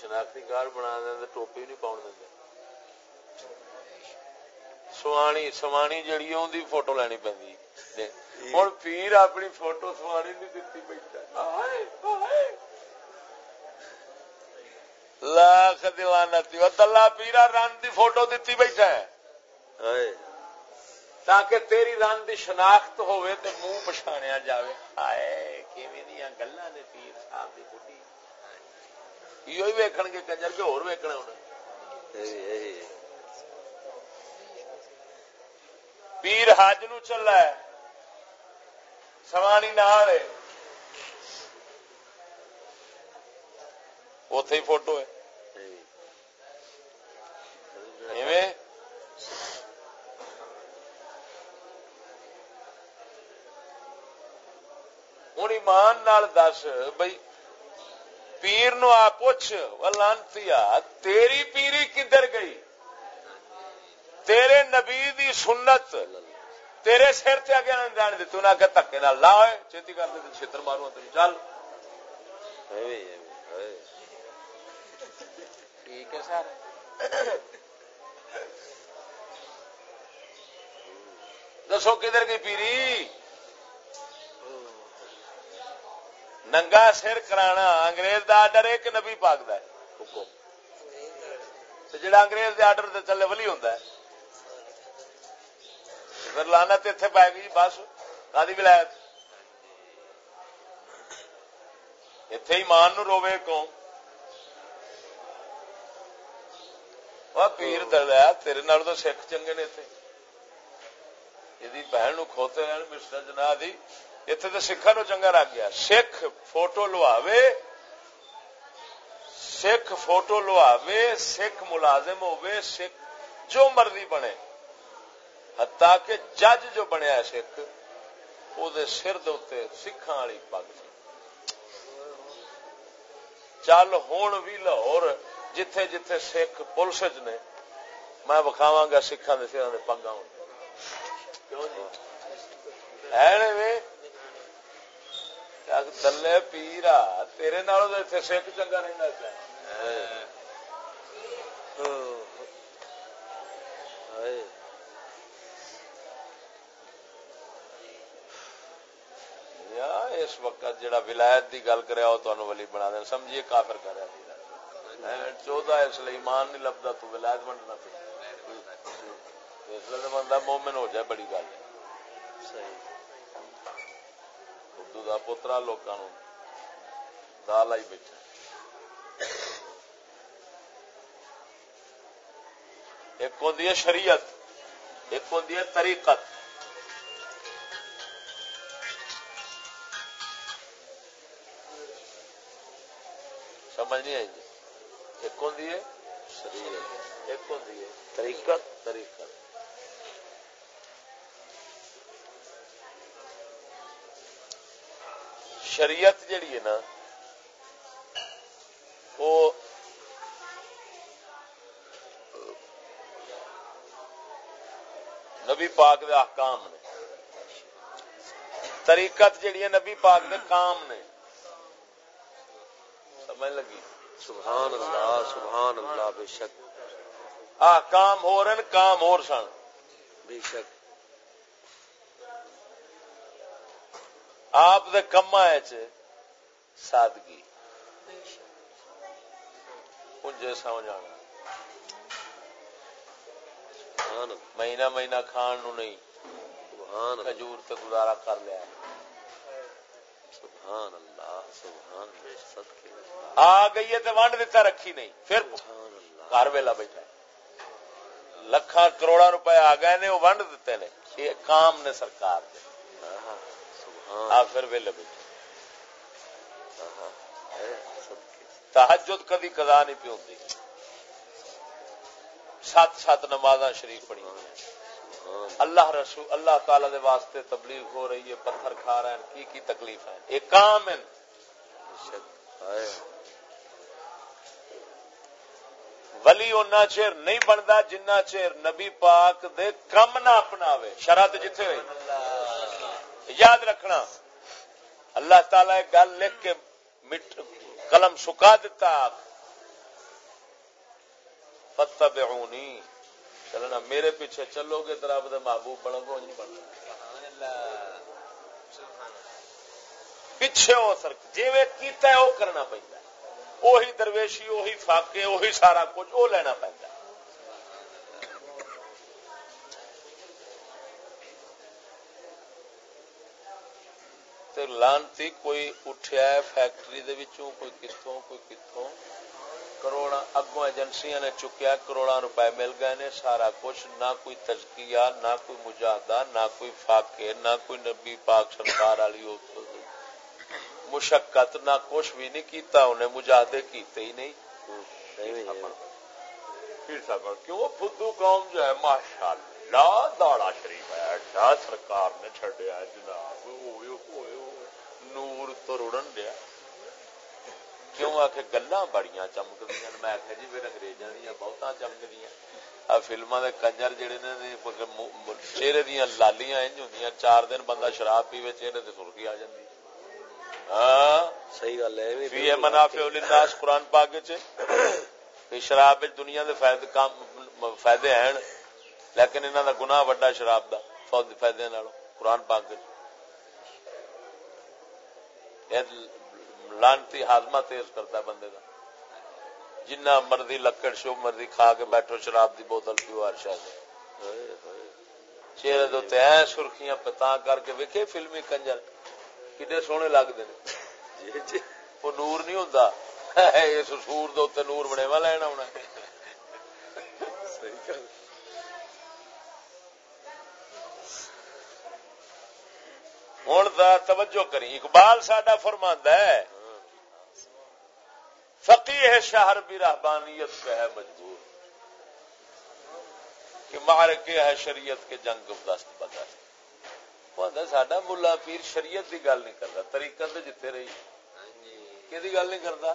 شناختی کارڈ بنا دیں ٹوپی نہیں پاؤن دیں۔ سوانی سوانی جڑی ہے اندی فوٹو لینی پہ ہوں پیر اپنی فوٹو سوانی نہیں دتی بیٹھا۔ لاکھ دیوانا دلہ پیرا رن دی فوٹو دتی بیٹھا ہے۔ تاکہ تیری رن دی شناخت ہوئے تے منہ پچھاڑیا جائے ہائے دیا گلا نے پیر صاحب دی بڑھی یہ ویکن گے کنجر کے ہور ویکنا ہونا۔ پیر حج نو چلا ہے۔ سوانی نہ اتے ہی فوٹو ہے۔ ہوں ایمان نال دس بھائی پیر نو آ پوچھ لانتی تیری پیری کدھر گئی تیرے نبی دی سنت تیرے سر سے اگے نہ جان دی نہ کہ تکے نال لا ہوئے چیتی کر دے چھتر مارو تیری چل ٹھیک ہے؟ سر دسو کدھر گئی پیری؟ ننگا سر کرانا، انگریز دا آڈر ایک نبی پاک دا ہے جڑا انگریز دے آڈر دے چلے ولی ہوندا ہے، پھر لانا تے پائے گی بس۔ کادی ولایت۔ اتے ایمان نو روے قوم پیر دلیا تیرے نال تو سکھ چنگے نے یہ بہن نو کھوتے رہن مسٹر جنا دی اتنے تو سکھا نو چنگا رکھ گیا سکھ فوٹو لواوے سکھ فوٹو لواوے سکھ ملازم ہوے سکھ جو مرضی بنے ہتا کہ جج جو بنیا سکھ وہ سر دے سکھان والی پگ سی چل ہوں بھی لاہور جتھے جتھے سکھ پولیس نے میں بکھاوا گا کے سر پگا ہوں ہے دلے پیرا تیرے نالوں سکھ چنگا رہتا اس وقت جڑا ولایت دی گل کرے وہ تمہیں ولی بنا دین سمجھیے کافر کر چودہ اس لیے ایمان نہیں لبدا تو ولایت بننا پہ اس لیے بندہ مومن ہو جائے بڑی گل ہے۔ اردو کا پوترا لوگوں دال آئی بیٹھا۔ ایک ہوں شریعت ایک ہوں طریقت۔ سمجھ نہیں آئی جی؟ ایک ہوں شریعت ایک ہوں طریقت طریقت شریعت جیڑی ہے نا، وہ نبی پاک دے احکام نے، طریقت جیڑی ہے نبی پاک دے کام نے، سمجھ لگی؟ سبحان اللہ سبحان اللہ بے شک۔ احکام ہو رہے کام ہو سن۔ بے شک۔ آپ دے کما سادگی۔ انجے سمجھ آنا۔ مہینہ مہینہ کھان نو نہیں۔ کھجور تے گزارا کر لیا۔ سبحان اللہ سبحان آ گئی ہے تو ونڈ دیتا رکھی نہیں پھر گھر ویلا بیٹھا لکھا کروڑا روپے آ گئے نے وہ ونڈ دیتے نے۔ یہ کام نے سرکار پھر ویلے بیٹھے۔ تحجد کدی کدا نہیں پی ہوتی سات سات نماز شریف پڑی۔ اللہ رسول اللہ تعالی دے واسطے تبلیغ ہو رہی ہے، پتھر کھا رہے ہیں، کی کی تکلیف ہے؟ ایک کام ہے ولی اُنہ چیر نہیں بنتا جنہ چیر نبی پاک دے کم نہ اپنا شرط جتھے ہوئی؟ یاد رکھنا، اللہ تعالی گل لکھ کے مٹ قلم سکا دیتا فتبعونی چلنا۔ میرے پیچھے چلو گے تو رب محبوب بنو گے نہیں بننا۔ پیچھے ہو سر جی کیتا ہے، وہ کرنا پہنتا وہی درویشی وہی فاقے وہی سارا کچھ، وہ لینا پہنتا لانتی، کوئی اٹھیا ہے فیکٹری دے وچوں، کوئی کتوں کوئی کتوں کروڑا اگوں ایجنسیاں نے چکیا کروڑا روپے مل گئے نے سارا کچھ نہ کوئی تزکیہ نہ کوئی مجاہدہ نہ کوئی فاقے نہ کوئی نبی پاک سرکار والی مشقت نہ کچھ بھی نہیں کیتا انہیں مجاہدے کیتے ہی نہیں۔ کیوں؟ فدو قوم جو ہے ماشاء اللہ داڑا شریف ہے۔ سرکار نے چڈیا جناب نور تو رڑن دیا۔ کیوں آ کے گلا بڑی چمک دیا میں آخیا جی پھر اگریزاں دیا بہت چمک دیا فلما کے کنجر جہے نے چہرے دیا لالیاں انج ہوں چار دن بندہ شراب پیوے چہرے سے سرخی آ جاتی صحیح گل ہے بھی یہ منافع للناس قرآن پاک چ شراب دنیا دے فائدے کام فائدے ہیں لیکن انہوں دا گناہ وڈا شراب دا فائدے قرآن پاک لانتی ہاضمہ تیز کرتا ہے بندے کا جنہ مرضی لکڑ شو مرضی کھا کے بیٹھو شراب دی بوتل پیو ہر شاید چہرے دو تے سرخیاں پتا کر کے ویکھے فلمی کنجر۔ کڈے سونے جی جی وہ نور نہیں ہوتا اس سور دے نور بنے وا لینا ہونا ہوں توجہ کری اقبال ساڈا فرماندہ ہے فقی ہے شہر بھی رحبانیت پہ ہے مجبور کہ مار کے ہے شریعت کے جنگ دست بدست ساڈا ملا پیر شریعت کی گل نہیں کرتا طریقت جتے رہی۔ کہ گل نہیں کرتا؟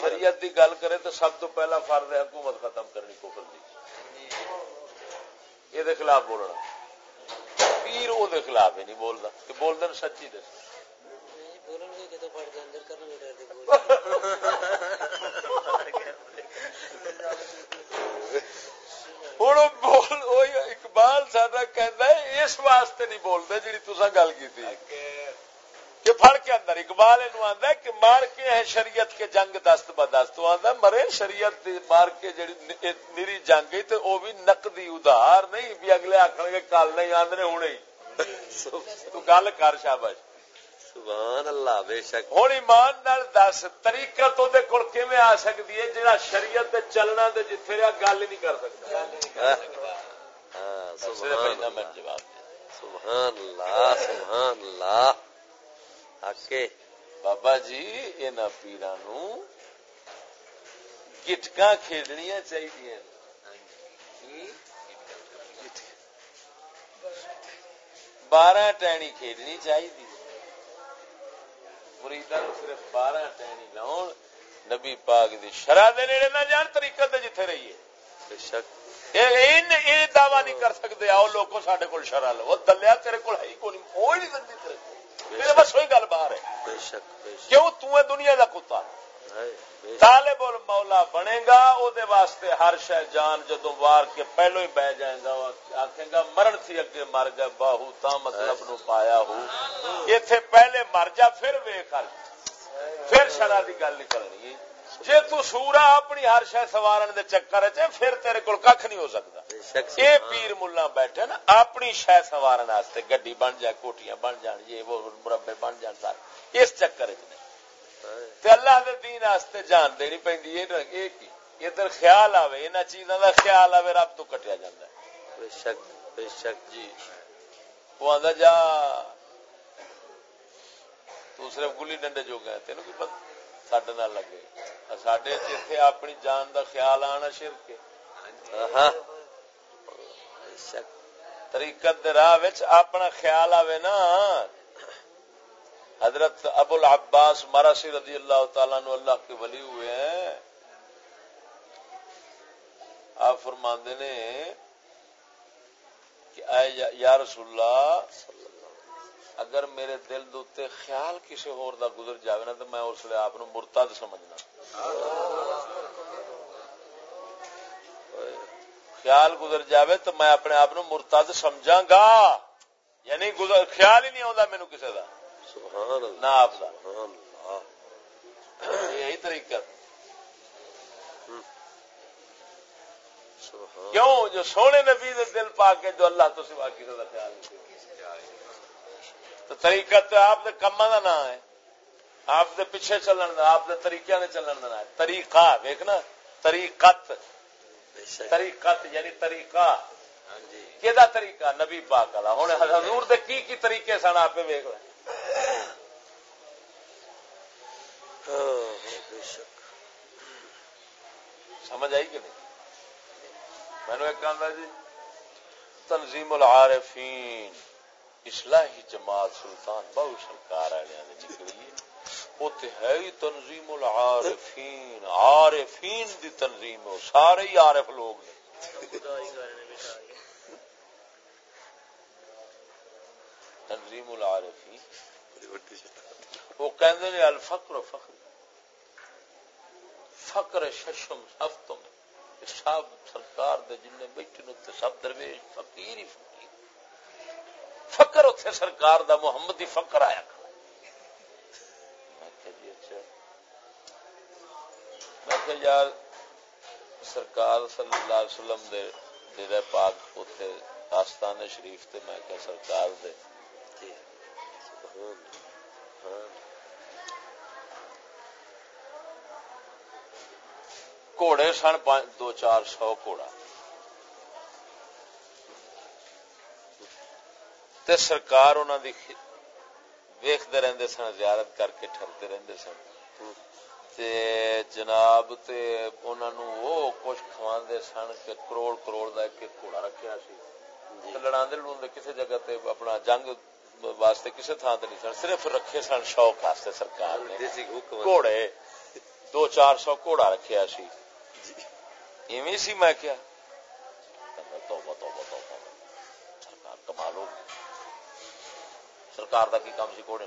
شریعت کی گل کرے تو سب تو پہلا فرد ہے حکومت ختم کرنی کفر دی۔ یہ خلاف بولنا۔ پیر وہ خلاف ہی نہیں بولتا کہ بول دین سچی دس ہوں بول اقبال سا کہ اس واسطے نہیں بولتے جی تصا گل کی یہ پھڑ کے اندر، اقبال آدھا کہ مار کے ہے شریعت کے جنگ دست بدست۔ آدھا مرے شریعت مار کے جڑی نیری جنگ تو وہ بھی نقدی ادھار نہیں بھی اگلے آخر گے کل نہیں آدھے ہوں تو گل کر شابش سبحان اللہ بے شک۔ ہوں ایمان نال دس طریقہ تو دے کول کیویں آ سکتی ہے جہاں شریعت دے چلنا جتھے رہا گل ہی نہیں کر سکتا ہاں۔ سبحان اللہ۔ سبحان اللہ سبحان اللہ بابا جی ان پیران گٹکا کھیلنیا چاہیے بارہ ٹہنی کھیلنی چاہیے مریدا صرف بارہ ٹہنی لاؤ نبی پاک دی شرح دے نیڑے نہ جان طریقت جتھے رہیے بے شک۔ دعوی نہیں کر سکتے آؤ لوگوں سڈے کول شرح لو۔ دلیا تیرے کول ہے کوئی نہیں سکتی تیرے میرے بس وہی گل باہر ہے۔ کیوں؟ تو دنیا کا کتا۔ طالب مولا بنے گا او دے واسطے ہر شہ جان جدو وار کے پہلو ہی بہ جائے گا آخے گا مرن تھی اگے مر گئے باہو تا مطلب نو پایا ہو۔ اتنے پہلے مر جا پھر ویخ پھر شرح کی گل نکلنی جی تورا اپنی ہر شہ سوارن دے چکر چ پھر تیرے کول کھ نہیں ہو سکتا یہ پیر ملا بیٹھے نا اپنی شہ سوارن گڈی بن جائے کوٹیاں بن جان یہ وہ مربے بن جان سارے۔ اس چکر اللہ دے دین آستے جان دینی پی ادھر خیال آوے ان چیزاں دا خیال آوے رب تو کٹیا جاتا ہے۔ بے شک بے شک جی۔ وہ آدھا جا تو صرف گلی ڈنڈے جو گئے تین کی پتہ سڈے نہ لگے۔ سڈے اتنے اپنی جان دا خیال آنا شرک طریقت راہ اپنا خیال آوے نا حضرت ابو العباس مراسی رضی اللہ تعالیٰ نو اللہ کے ولی ہوئے ہیں۔ آپ فرماندے نے کہ اے یا رسول اللہ، اگر میرے دل دے خیال کسی ہور دا گزر جاوے نا، تو میں اس لیے آپ مرتد سمجھنا۔ خیال گزر جاوے تو میں اپنے آپ مرتد سمجھا گا۔ یعنی خیال ہی نہیں آتا مینو کسی کا نہ آپ یہی طریقہ۔ کیوں جو سونے نبی دے دل پا کے جو اللہ تو سوا کسی کا خیال نہیں تو طریقہ تو آپ دے کما کا نام ہے۔ آپ دے پیچھے چلن دا آپ دے طریقے نے چلن دا ہے۔ طریقہ دیکھنا طریقت۔ طریقت یعنی طریقہ۔ کہ طریقہ؟ نبی پاک والا۔ ہوں حضور دے کی کی طریقے سن آپ ویک لیں۔ سمجھ آئی کہ نہیں؟ میں نے ایک کہا جی تنظیم العارفین، اصلاحی جماعت سلطان، بہو سرکار والے نکلی اتنے ہے ہی تنظیم العارفین، عارفین دی تنظیم ہو سارے ہی عارف لوگ نے تنظیم العارفین۔ وہ کہندے نے، الفقر فخر۔ فقر ششم سب تو سب سرکار دے جن بیٹھے نے سب درویش، فقیر ہی فقیر۔ فقر اتنے سرکار دا محمد ہی فقر آیا جی اچھا۔ میں یار جی، سرکار صلی اللہ علیہ وسلم دے ڈیرے پاک اتنے آستان شریف تے میں کہ سرکار دے۔ گھوڑے سن دو چار سو گھوڑا تے سرکار انہوں دی ویختے رہتے سن زیارت کر کے ٹرتے رہتے سن تے جناب تے انہوں وہ کچھ کھوا سن کہ کروڑ کروڑ دا ایک گھوڑا رکھا سی جی۔ لڑا لڑے کسی جگہ تے اپنا جنگ واسطے کسی تھان تے نہیں سن صرف رکھے سن شوق واسطے سرکار نے گھوڑے دو چار سو گھوڑا رکھا سی ایویں سی میں کیا سرکار کمال ہو سرکار کا کی کام سی گھوڑے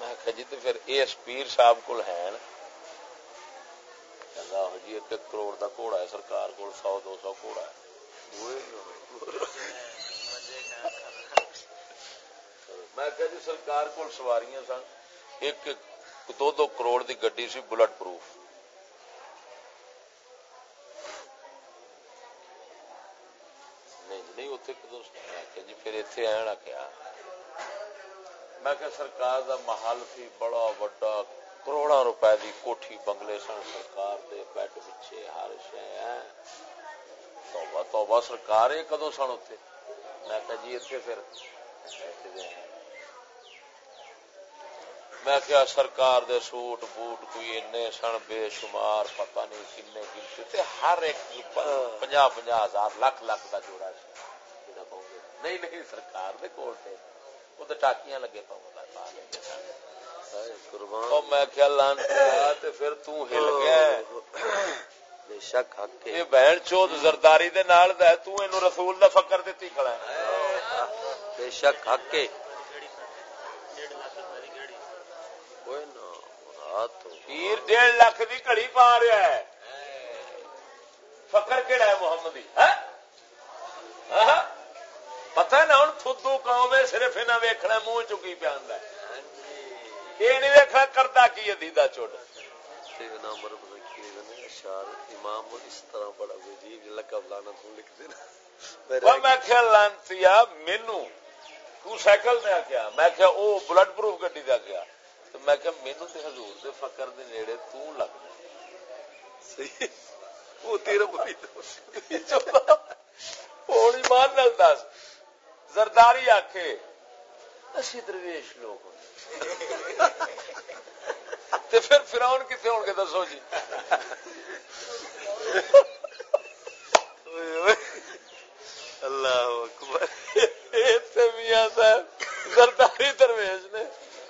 میں جی تو پھر اس پیر صاحب کو ہے جی ایک کروڑ کا گھوڑا ہے سرکار کو سو دو سو گھوڑا ہے میں کہا جی سرکار کو سواریاں سن ایک دو دو کروڑ دی گڈی سی بلٹ پروف نہیں جی نہیں اتنے کدو جی پھر اتنے آنا کیا میں کہ سرکار دا محل سی بڑا وڈا کروڑا روپے دی کوٹھی بنگلے سن سرکار دے بیڈ پیچھے ہر شہ توبہ توبہ سرکار یہ کدو سن اتنے میں کہ جی اتنے پھر میں کیا سرکار دے سوٹ بوٹ کوئی انے سن بے شمار پتہ نہیں کنے گنتے تے ہر ایک پنجا پنجا ہزار لاکھ لاکھ کا جوڑا نہیں نہیں سرکار دے کول تے۔ تو ٹاکیاں لگے پاؤں میں کیا لان تے پھر تو ہل گیا بے شک حق یہ بہن چوت زرداری دے نال دا تو اینو رسول دا فکر دتی کھڑا ہے۔ بے شک حق پیر ڈیڑھ لاکھ دی کڑی پا رہا ہے۔ فکر کہڑا ہے محمد پتا ہے نا ہوں فدو قوم ہے صرف انہیں ویکنا منہ چکی پہ آدھا یہ نہیں ویکنا کرتا کی ادیدا چوٹ؟ امام اس طرح بڑا عجیب لقب لانا تم لکھتے میں خیال لانتی مینو تو سائیکل دیا کیا۔ میں کیا او بلڈ پروف گڈی دیا کیا۔ تو میں کہ مینو تے حضور دے فقر دے نیڑے تو لگ صحیح وہ تیرا بھائی ہوں ایمان نال دس۔ زرداری آکھے۔ اسی درویش لوگ تے پھر فراؤن کتنے ہون گے دسو جی؟ اللہ اکبر۔ میاں صاحب زرداری درویش نے۔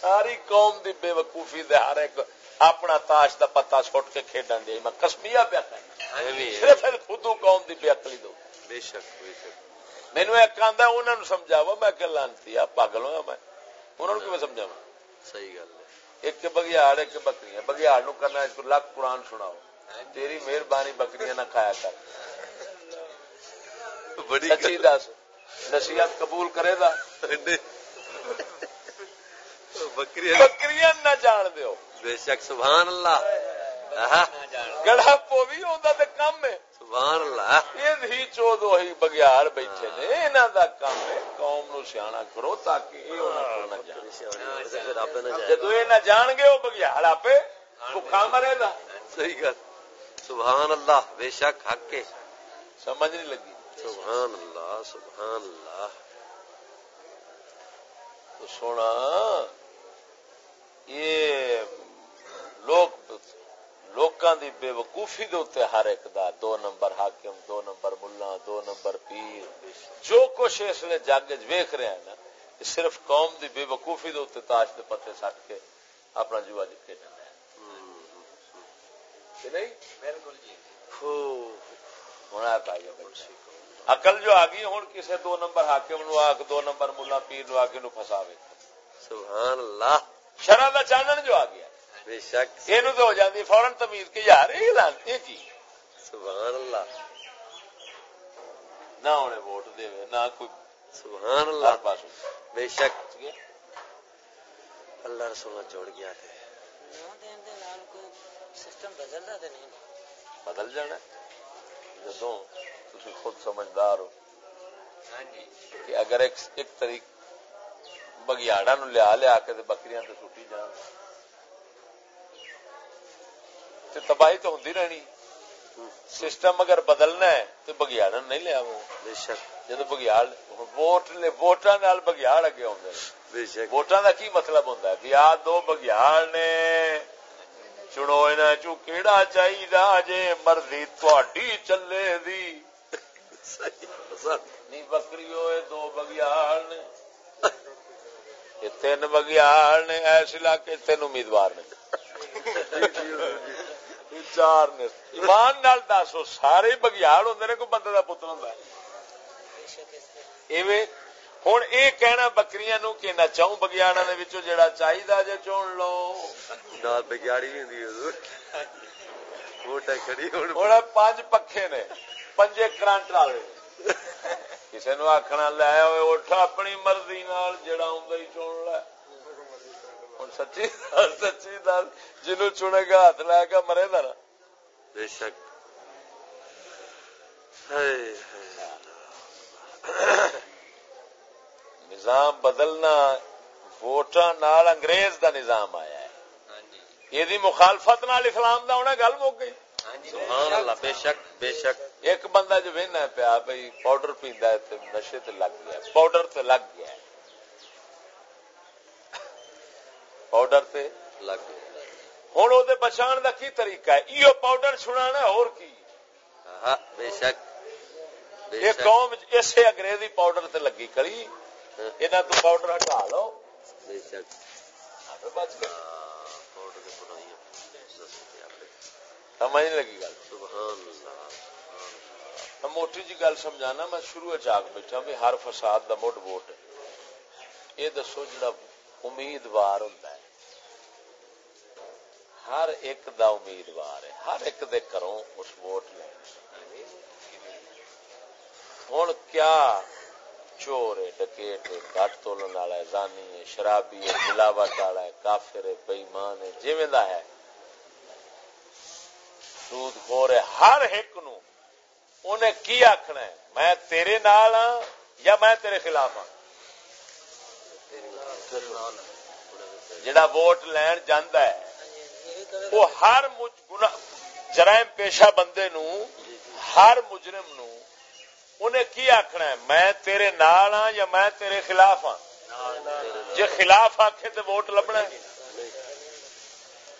ساری قوم دی بے وقوفی دے ہر ایک اپنا تاش دا پتا چھوٹ کے کھیڈن دے میں کسمیا پیا صرف خودو قوم دی بے عقلی دو۔ بے شک بے شک۔ مینو ایک آندا انہاں نو سمجھاوا میں کہ لانتی آ پاگل ہوں میں؟ انہاں نو کیویں سمجھاواں؟ صحیح گل ہے۔ ایک بگیاڑ ایک بکریاں۔ بگیاڑ نو کرنا ایک لاکھ قرآن سناؤ۔ تیری مہربانی بکریاں نہ کھایا کر۔ بڑی سچی دس۔ نصیحت قبول کرے گا۔ بکریاں نہ جان دیو۔ بے شک سبحان اللہ۔ گڑا پوی ہوندا تے کم ہے۔ سبحان اللہ۔ یہ ہی چود وہی بگیار بیٹھے نے انہاں دا کم ہے۔ قوم نو سیاںا کرو تاکہ اے انہاں نہ جان۔ جدو اے نہ جان گے او بگیار اپے بھوکا مرے گا۔ صحیح گل۔ سبحان اللہ بے شک حق ہے۔ سمجھ نہیں لگی۔ سبحان اللہ سبحان اللہ۔ تو سونا یہ لوگ لوکاں دی بے وقوفی دے اوتے ہر ایک دا دو نمبر حاکم دو نمبر ملا دو نمبر پیر جو کچھ اس نے جگ ویکھ رہے ہیں نا صرف قوم دی بے وقوفی دے اوتے دے پتے سٹ کے اپنا جوا جی کھیڈنا ہے۔ نہیں؟ بالکل جی۔ ہونا پائی اقل جو آ گئی ہوں کسی دو نمبر حاکم نو آ دو نمبر ملا پیر نو آ کے فساوے سبحان اللہ۔ شرح کا چانن جو آ گیا بے شک یہ تو ہو جاتی فورن تمیز کے یار یہ لانتی کی سبحان اللہ نہ انہیں ووٹ دے نہ کوئی سبحان اللہ پاس بے شک اللہ رسول جوڑ گیا ہے بدل جانا جدو تھی خود سمجھدار ہو کہ اگر ایک, ایک طریق بگیاڑا نو لیا لیا کے بکریاں تے سٹی جان تے تباہی تو ہوندی رہنی سسٹم اگر بدلنا ہے تو بگیاڑا نہیں لیا وہ بے شک جب بگیاڑ ووٹ لے ووٹاں نال بگیاڑ اگے ہوندے بے شک ووٹاں دا کی مطلب ہوندا ہے آ دو بگیاڑ نے چنو انہاں چوں کیڑا چاہیدا جے مرضی تہاڈی چلے دی صحیح نہیں بکری ہوئے دو بگیاڑ نے تین بگیاڑ نے ایس علاقے تین امیدوار نے۔ چار نے۔ ایمان نال دسو سارے بگیاڑ ہوں نے کوئی بندے کا پتر ہوں ہوں یہ کہنا بکری نو کہ نہ چاہوں بگیاڑا جڑا چاہیے جی چون لو۔ بگیاڑی پانچ پکھے نے پنجے کرنٹ والے۔ کسی نو آخنا لے اٹھ اپنی مرضی نال جڑا ہوں چون لے سچی سچی دس جنو چنے گا ہاتھ لے کے مرے نا بے شک نظام بدلنا ووٹاں نال انگریز دا نظام آیا ہے یہ مخالفت نال اسلام دا ہونا گل مک گئی سبحان اللہ بے شک بے شک ایک بندہ جو وہنا پیا بھائی پاؤڈر پیندا ہے تے نشے تے لگ گیا پاؤڈر تے لگ گیا پاؤڈر تے لگ گیا ہوں وہ بچان کا کی طریقہ ہے؟ ایو پاؤڈر چھڑا اور کی؟ ہاں، بے شک۔ یہ قوم اسے انگریزی پاؤڈر تے لگی کری یہاں تو پاؤڈر ہٹا لو۔ بے شک۔ بچ گئے۔ سمجھ لگی گل۔ موٹی جی گل سمجھانا، میں شروع چاک بیٹھا بھی ہر فساد دا مڈ ووٹ یہ دسو جا امیدوار ہوں ہر ایک دا امیدوار ہے، ہر ایک دے کروں اس ووٹ لے ہوں کیا چور ہے، ڈکیٹ ہے کٹ تولن والا ہے، زانی ہے، شرابی ہے، ملاوٹ والا ہے، کافر ہے بےمان ہے جیویں دا ہے۔ سود خور ہے، ہر ایک نو انہیں کی آخنا ہے؟ میں تیرے نال ہاں یا میں تیرے خلاف ہاں؟ جڑا ووٹ لین جانا ہے، وہ ہر جرائم پیشہ بندے نو، ہر مجرم نو انہیں کی آخنا ہے؟ میں تیرے نال ہاں یا میں تیرے خلاف ہاں؟ جی خلاف آخے تو ووٹ لبنا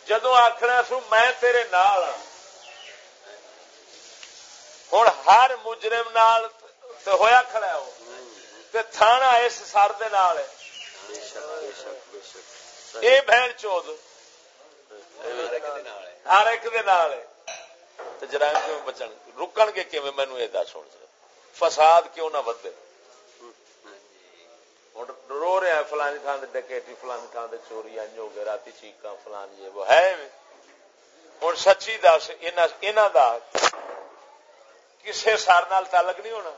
جدو آخنا سو میں تیرے نال ہاں۔ ہوں ہر مجرم نال ہویا کھڑا ہے وہ۔ تھانا اس سر دے نال ہے۔ اے بہن چود، ہر ایک جرائم کیوں بچن؟ رکن گے کہ مینو یہ دس ہوں فساد کیوں نہ ودے رو رہے ہیں فلانی تھان سے ڈکیٹی فلانی تھان سے چوری انج ہو گئے رات چیقا فلانی یہ وہ ہے۔ ہوں سچی دس انہوں دا کسے سر نال تعلق نہیں ہونا۔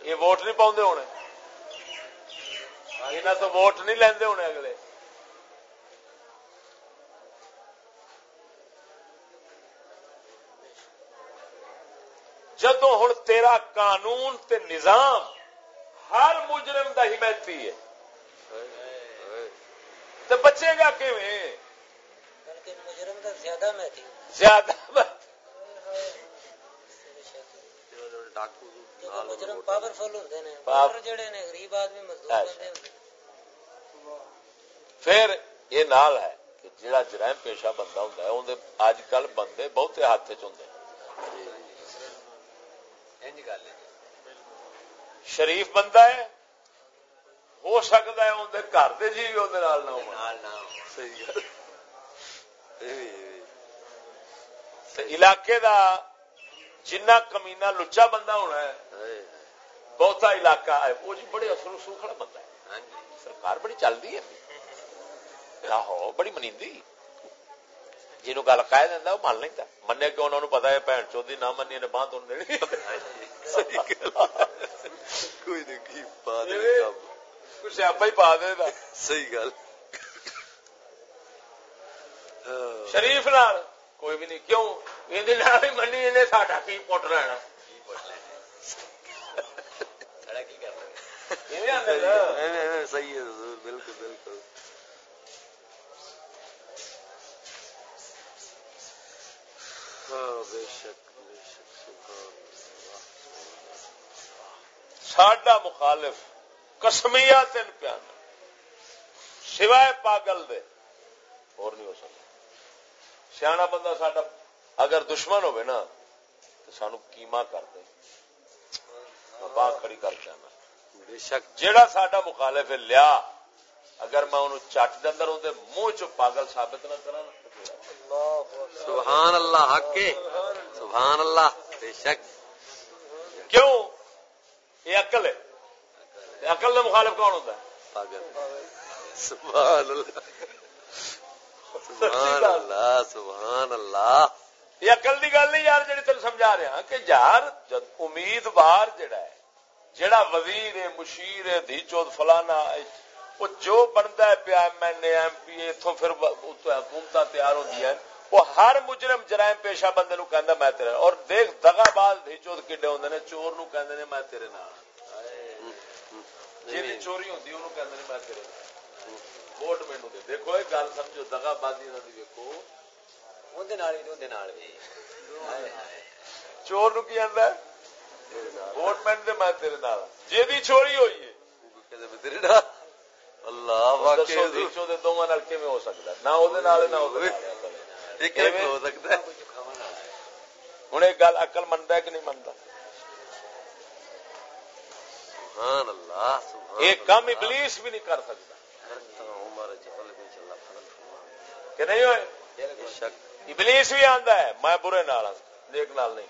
یہ ووٹ نہیں پاؤں ہونے۔ یہاں تو ووٹ نہیں لیندے ہونے اگلے۔ جدو ہوں تیرا قانون تے نظام ہر مجرم دا حمایتی ہے۔ تو بچے گا زیادہ زیادہ۔ مجرم پاورفل ہوتے ہیں پاور جڑے نے غریب آدمی مزدور بندے پھر یہ نال ہے کہ جڑا جرائم پیشہ بندہ ہوں اج کل بندے بہتے ہاتھ چ ہوں شریف بندہ ہے ہو سکتا ہے اندر گھر کے جی بھی علاقے دا جنا کمینا لچا بندہ ہونا ہے بہتا علاقہ ہے۔ وہ جی بڑے اصل کھڑا بندہ ہے۔ ہاں جی۔ سرکار بڑی چلتی ہے۔ آہو بڑی منی جنو گل کہہ دینا وہ من لینا منیا کہ انہوں نے پتا ہے بھن چوی نہ منی نے باندھ ہونے ہی پا دے گا صحیح گل۔ شریف نال کوئی بھی نہیں۔ کیوں؟ یہ منی انہیں ساڈا کی پٹ صحیح ہے بالکل بالکل ساڈا مخالف کسمیا تین پیا سوائے پاگل دے اور نہیں ہو سکتا سیاح بندہ ساڈا اگر دشمن ہوئے نا تو سانو کیما کر دے کھڑی کر کے آنا بے شک۔ جیڑا ساڈا مخالف ہے لیا۔ اگر میں انہوں چٹ دے اندر اندر منہ چ پاگل ثابت نہ کرا سبحان اللہ حق کے سبحان اللہ بے شک۔ کیوں؟ یہ عقل ہے۔ عقل کا مخالف کون ہوتا ہے؟ پاگل۔ سبحان اللہ۔ سبحان اللہ سبحان اللہ۔ یہ عقل کی گل نہیں یار جی تین سمجھا رہا کہ یار امیدوار جڑا ہے، جڑا وزیر ہے، مشیر ہے، دھی چوت فلانا وہ جو بنتا ہے پیا M N A, M P اتوں پھر حکومت تیار ہوتی ہے وہ ہر مجرم جرائم پیشہ بندے نو کہندا میں تیرے اور دیکھ دگا باز دھی چوت کڈے ہوندے نے، چور نو کہندے نے میں تیرے نال۔ جی, جی چوری ہوندی اونوں کہندے نے میں تیرے نال۔ ووٹ مینوں دے۔ دیکھو یہ گل سمجھو دگا بازی انہاں دی ویکھو۔ چور نو کی آدھا ووٹ مین دے میں تیرے نال جی دی چوری ہوئی ہے اللہ دونوں ہو سکتا نہ ہو سکتا ہے ہوں ایک گل اقل منتا ہے کہ نہیں منتا سبحان اللہ ایک کام ابلیس بھی نہیں کر سکتا کہ نہیں ہوئے شک ابلیس بھی آندا ہے میں برے نال نیک نال نہیں۔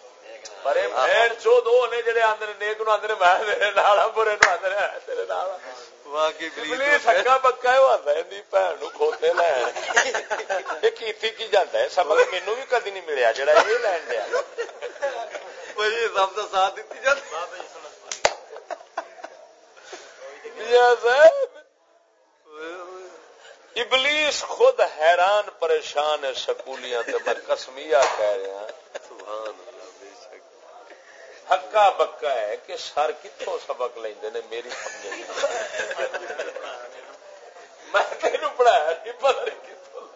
پر یہ بہن چو دو نے جڑے آندے نے نیک نو آندے نے میں تیرے نال برے نو آندے نے تیرے نال واقعی ابلیس ہکا بکا ہے آندا ہے دی بہن نو کھوتے لے۔ یہ کیتی کی جاندا ہے؟ سبق مینوں بھی کدی نہیں ملیا جڑا یہ لین دیا۔ بھائی رب دا ساتھ دتی صاحب ابلیس خود حیران پریشان ہے سکولیاں تے میں قسمیہ کہہ رہا سبحان اللہ بکا ہے کہ سر کتوں سبق لیندے نے میری سمجھ میں تینوں پڑھایا نہیں پتہ نہیں کتوں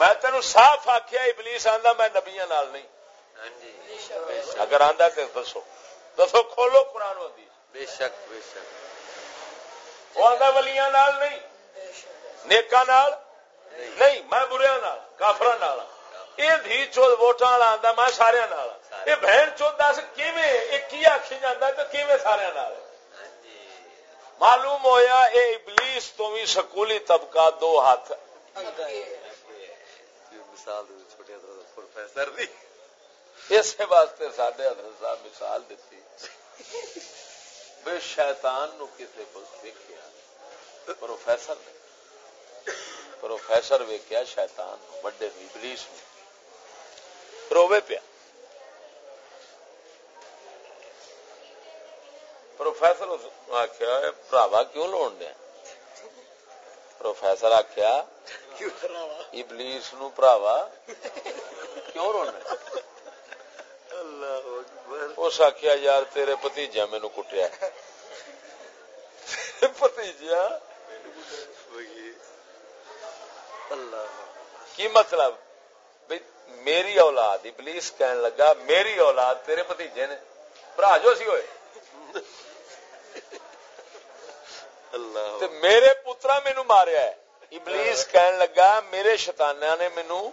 میں تینوں صاف آخیا ابلیس آندا میں نبیاں نال نہیں۔ ہاں جی اگر آندا تے دسو۔ دسو کھولو قرآن و حدیث بے شک بے شک۔ وہ آدھا ولیاں نال نہیں. نیکا نال نہیں. میں بریا نال کافر نال. یہ دھی چود ووٹاں والا آندا میں سارے نال. یہ بہن چود دس کیویں؟ یہ کی آکھی جاندا تے کیویں سارے نال؟ معلوم ہویا اے ابلیس تو بھی سکولی طبقہ دو ہاتھ مثال چھوٹے پروفیسر دی. اس واسطے سڈے حضرت صاحب مثال دیتی بے شیطان نو کسے کو دیکھیا. پروفیسر نے پروفیسر ویکیا شیطان وڈے ابلیس نو روے پیا۔ پروفیسر آخیا براوا کیوں لوڑ دیا؟ پروفیسر آخیا ابلیس نو براوا کیوں رونا اس آخیا یار تیرے پتیجا مینو کٹیا پتیجا کی مطلب؟ میری اولاد ابلیس کہن لگا میری اولاد تیرے پتیجے نے۔ برا جو سی ہوئے۔ تے میرے پترا مینو ماریا ہے۔ ابلیس کہن لگا میرے شتانیا نے مینو۔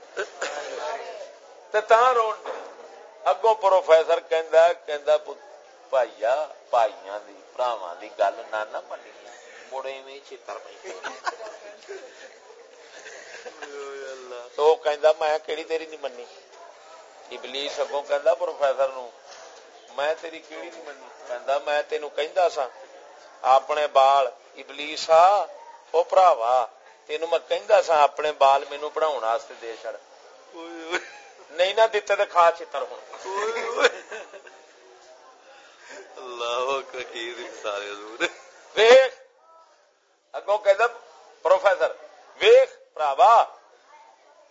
تے رون۔ اگوں پروفیسر بھائیا بھائیاں دی براواں دی گل نہ نہ منی مڑے میں چتر پئی تو کہندا میں کیڑی تیری نہیں منی ابلیس اگوں کہندا پروفیسر نو میں تیری کیڑی نہیں منی کہندا میں تینو کہندا سا اپنے بال ابلیس آ او بھراوا تینو میں کہندا سا اپنے بال مینوں پڑھاون واسطے دے چھڑ نہیں نہ دیتے تو کھا چتر ہوں ویخ اگوں کہ پروفیسر ویخ پراوا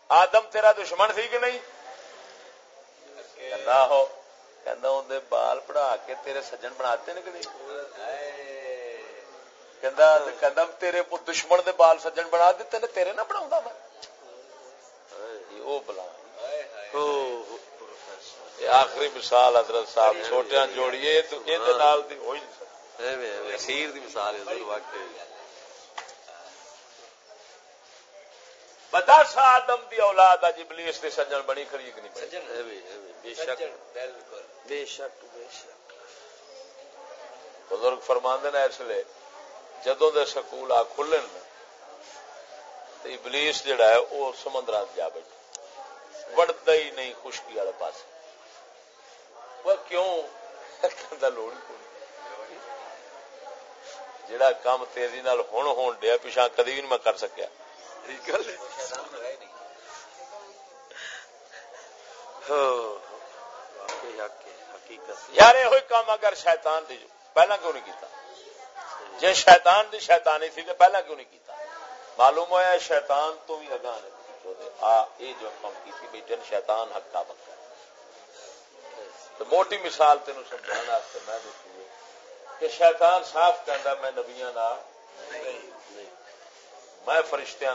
آدم تیرا دشمن سی کہ نہیں؟ ہو کہ بال پڑھا کے تیرے سجن بناتے نے کہ نہیں؟ تیرے دشمن دے بال سجن بنا دیتے نے تیرے نہ بنا میں؟ وہ بلا۔ آخری مثال حضرت صاحب چھوٹیاں جوڑیے تو نال دی ہوئی اخیر دی مثال ہے واقعی۔ سا آدم دی اولاد اج ابلیس دی سجن بنی کہ نہیں بے شک۔ بے شک بے شک۔ بزرگ فرماند نے اس لیے جدوں دے سکول آ کھلن ابلیس جڑا ہے وہ سمندر جا بیٹھا۔ بڑھتا ہی نہیں خشکی والے پاس وہ کیوں؟ لوڑ جڑا کام تیزی نال ہون ہون ڈیا پیچھا کدی بھی نہیں میں کر سکیا۔ یار یہ کام اگر شیطان دی پہلا کیوں نہیں کیتا؟ جی شیطان دی شیطانی تھی تو پہلا کیوں نہیں کیتا؟ معلوم ہوا شیطان تو بھی اگاں یہ جو کام کی بیٹے شیطان حق کا بکا تو موٹی مثال تین سمجھانا میں دیکھی کہ شیطان صاف کہہ میں نبیا میں فرشتیاں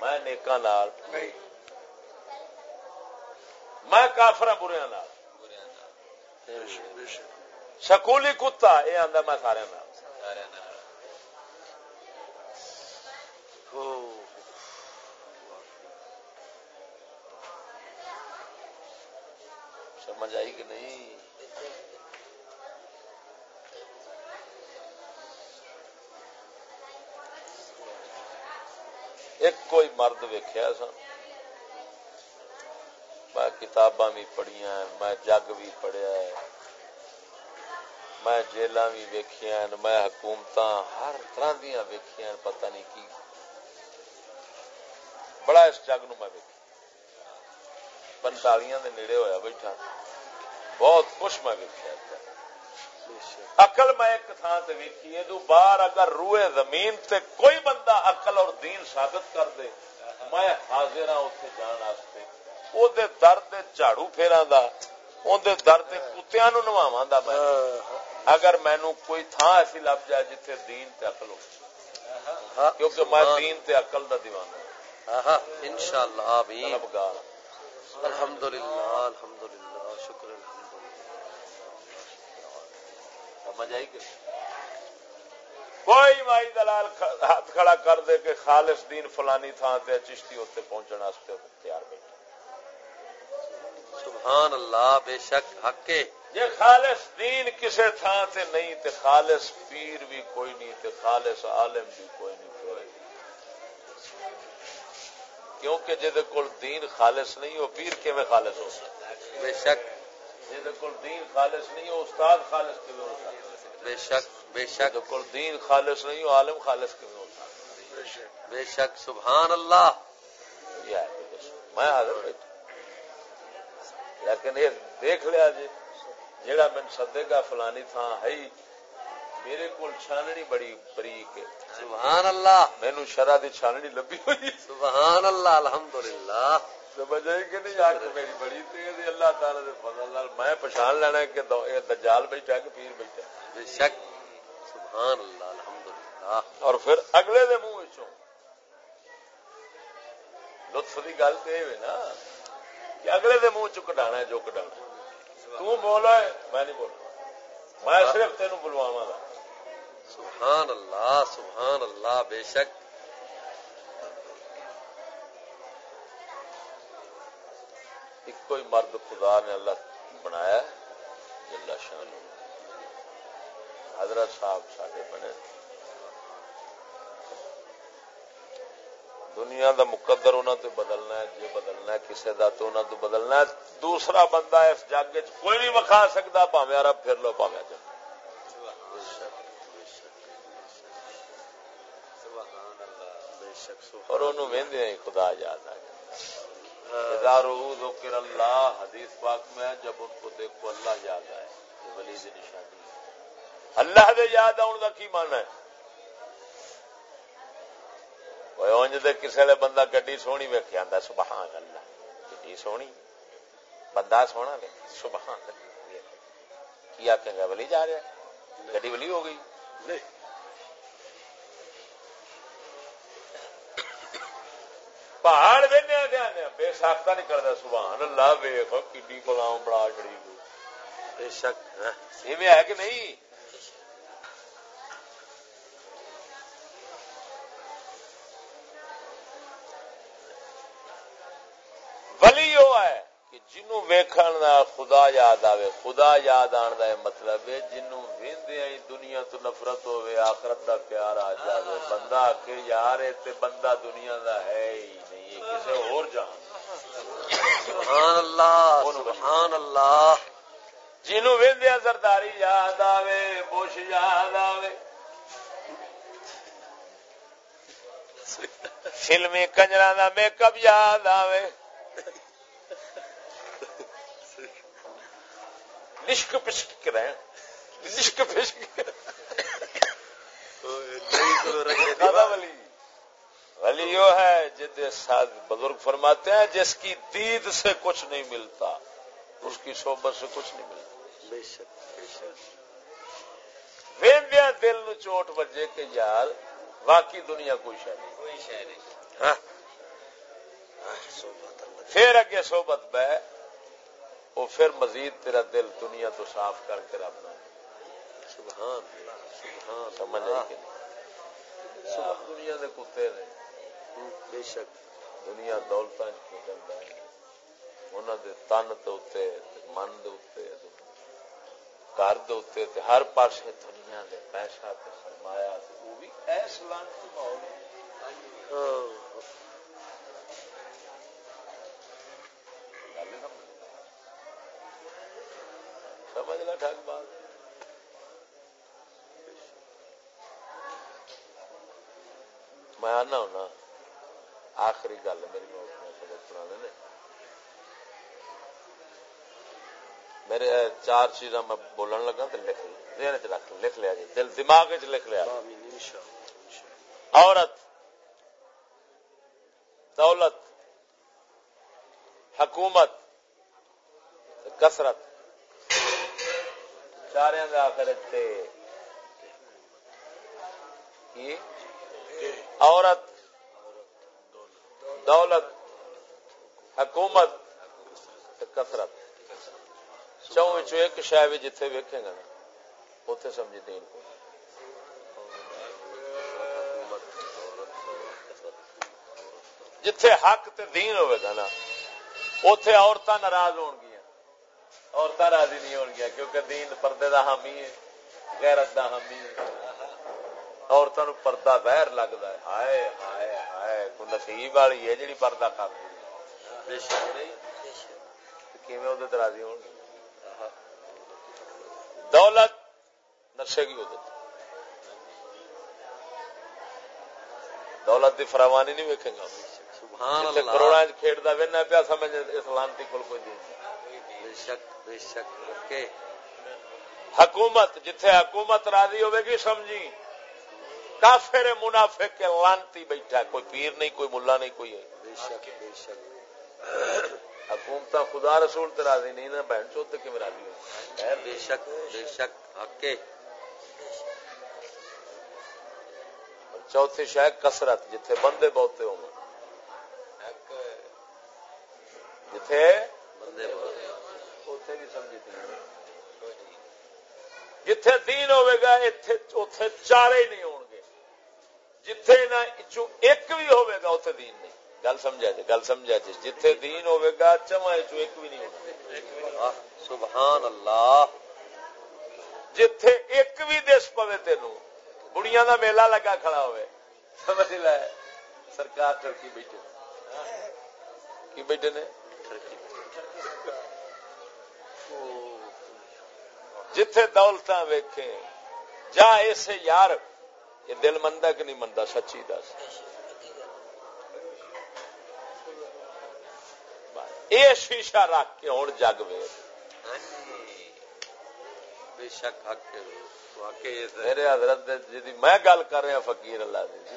میں نیکاں میں کافر بریا سکولی کتا یہ آدھا میں سارے سمجھ آئی کہ نہیں؟ ایک کوئی مرد ویخیا سن میں کتاباں بھی پڑھیا میں جگ بھی پڑھیا ہے، میں جیل بھی ویخیا میں حکومت ہر طرح دیا ویخیا پتہ نہیں کی۔ بڑا اس جگ نو میں پنتالیاں دے نیڑے ہویا بیٹھا۔ بہت خوش میں ویکیا اقل میں ایک تھان سے ویکھی ادو باہر اگر روئے زمین تے کوئی بندہ اقل اور دین ثابت کر دے میں حاضر ہاں اتنے جان واسطے وہ درد جھاڑو پھیرا دا نو نواوا دا۔ میں اگر مینو کوئی تھان ایسی لب جائے جتھے دین تے اقل ہو۔ کیونکہ میں دین تے اقل دا دیوانا انشاءاللہ آمین۔ الحمدللہ الحمدللہ۔ سمجھ آئی کہ کوئی مائی دلال ہاتھ کھڑا کر دے کہ خالص دین فلانی تھان تے چشتی ہوتے پہنچنے واسطے تیار بیٹھے سبحان اللہ بے شک حق کے۔ جے خالص دین کسے تھان تے نہیں تے خالص پیر بھی کوئی نہیں تے خالص عالم بھی کوئی نہیں کوئی کیونکہ جہد کول دین خالص نہیں ہو پیر کے میں خالص ہو بے شک۔ جہد کول دین خالص نہیں ہو استاد خالص کے میں ہو بے شک بے شک. کول دین خالص نہیں ہو عالم خالص کے میں ہو بے شک. سبحان اللہ. یہ میں حاضر بیٹھا لیکن یہ دیکھ لیا جی جیڑا من سدے گا فلانی تھان ہے میرے کو چھاننی بڑی بریک ہے۔ سبحان اللہ. مینو شرح دی چھاننی لبی ہوئی۔ سبحان اللہ الحمدللہ. سمجھ آئی کہ نہیں؟ آج میری بڑی تیز اللہ تعالی دے فضل نال میں پہچان لینا کہ دجال بیٹھا کہ پیر بیٹھا بے شک۔ سبحان اللہ الحمدللہ۔ اور پھر اگلے دے منہ وچوں لطف دی گل تے ہے نا کہ اگلے دے منہ چ کڈانا ہے جو کڈانا تو بولا ہے میں نہیں بولنا۔ میں صرف تینوں بلواواں گا۔ سبحان اللہ سبحان اللہ بے شک۔ ایک کوئی مرد خدا نے اللہ بنایا جلا شان حضرت صاحب ساڈے بنے دنیا دا مقدر انہوں تے بدلنا ہے جی بدلنا ہے کسی دا تو انہوں تو بدلنا ہے دوسرا بندہ اس جگ کوئی نہیں وکھا سکتا پاوے عرب پھر لو پاوے جب اور انہوں وہدے خدا یاد آ گیا ذکر اللہ، حدیث پاک میں جب ان کو دیکھو اللہ یاد آئے یہ ولی دی نشانی اللہ دے یاد آن کا کی مانا ہے؟ اونج دے کسے لے بندہ گڈی سونی ویکھیا آندا سبحان اللہ، گڈی سونی۔ بندہ سونا ویکھ سبحان اللہ۔ کیا کہ ولی جا رہا ہے، گڈی ولی ہو گئی۔ نہیں۔ پہاڑ وہنے دیا بے ساختہ نہیں کرتا سبحان اللہ ویخ کی بلاؤ بڑا چڑی بے شک ایویں ہے کہ نہیں؟ ولی وہ ہے کہ جنوں ویکھن دا خدا یاد آوے خدا یاد آن دا مطلب ہے جنوں ویندے ہی دنیا تو نفرت ہوے آخرت دا پیار آ جاوے۔ بندہ کہ یار اے تے بندہ دنیا دا ہے ہی۔ کسے اور جہان سبحان اللہ سبحان اللہ۔ جنوں ویندے زرداری یاد آوے بوش یاد آوے۔ فلمی کنجرا دا میک اپ یاد آوے۔ لشک پشک کریں لشک پشک۔ ولی وہ ہے جس بزرگ فرماتے ہیں جس کی دید سے کچھ نہیں ملتا اس کی صحبت سے کچھ نہیں ملتا۔ ویندیا دل نو چوٹ بجے کہ یار واقعی دنیا کوئی شہ نہیں۔ کوئی شہ نہیں۔ ہاں۔ پھر اگے صحبت بہ وہ پھر مزید تیرا دل دنیا تو صاف کر کے رب سبحان سبحان سمجھ آئی سب دنیا دے کتے نے۔ بے شک دنیا دولت دے تن من دے گھر دے ہر پاسے دنیا دے پیسہ تے سرمایا وہ بھی ایس لانتی ماحول سمجھ ٹھگ بات۔ میں آنا ہونا۔ آخری گل میری سبق پرانے نے میرے چار چیزاں میں بولن لگا تو لکھ چ رکھ لکھ لیا جی۔ دل دماغ چ لکھ لیا۔ عورت دولت حکومت کسرت سارے آخر عورت دولت، حکومت کسرت چون ایک شہ بھی جتھے ویکے گا نا اتے سمجھ دین کو۔ جتھے حق تے دین ہوئے گا نا اتے عورتیں ناراض ہو گیا عورتیں راضی نہیں ہو گیا کیونکہ دین پردے دا حامی ہے، غیرت دا حامی ہے۔ عورتوں نو پردہ بہر لگتا ہے۔ ہائے ہائے۔ نصیب والی ہے جی پردہ کر راضی ہو دولت نشے کی ادھر دولت دی فراوانی نہیں ویکے گا کروڑا کھیڈتا وہنا پیا سمجھ اسلامتی کو کوئی دین حکومت جتھے حکومت راضی ہوے گی سمجھی کافر منافق کے لانتی بیٹھا کوئی پیر نہیں کوئی ملا نہیں کوئی حکومت خدا رسول تے راضی نہیں نا بہن چوت کی راضی ہو بے شک بے شک حق چوتھی شاید کسرت جتھے بندے بہتے ہوں۔ جتھے بندے بہتے جتھے دین ہوئے گا اتے چارے ہی نہیں گے جتھے نہ ایک بھی ہوئے گا اتے دین نہیں گل سمجھا جی گل سمجھا جی جتھے دین ہوئے گا چواں چو ایک بھی نہیں ہونا سبحان اللہ جتھے ایک بھی دس پوے تینوں بڑیاں دا میلہ لگا کھڑا ہوئے سمجھ لے سرکار ٹرکی بیٹھے کی بیٹھے نے جتھے دولت ویکھے جا اسے یار یہ دل منتا کہ نہیں منتا سچی دس۔ یہ شیشہ رکھ کے ہوں جگ وے میرے حضرت جی میں گل کر رہا فقیر اللہ دی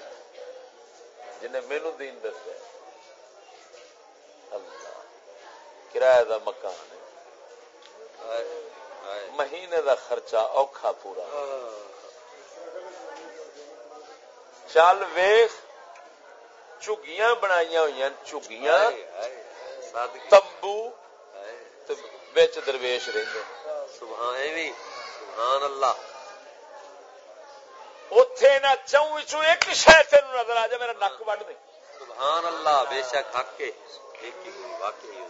جنہیں مینو دین دس اللہ کرایہ دا مکان ہے۔ مہینے دا خرچہ اوکھا پورا۔ چل ویخ چگیاں بنائی ہوئی چگیاں تمبو بچ درویش رہتے سبحان اللہ اتے نہ چون چو ایک شہ تین نظر آ جائے میرا نک وڈ دے سبحان اللہ بے شک حق کے واقعی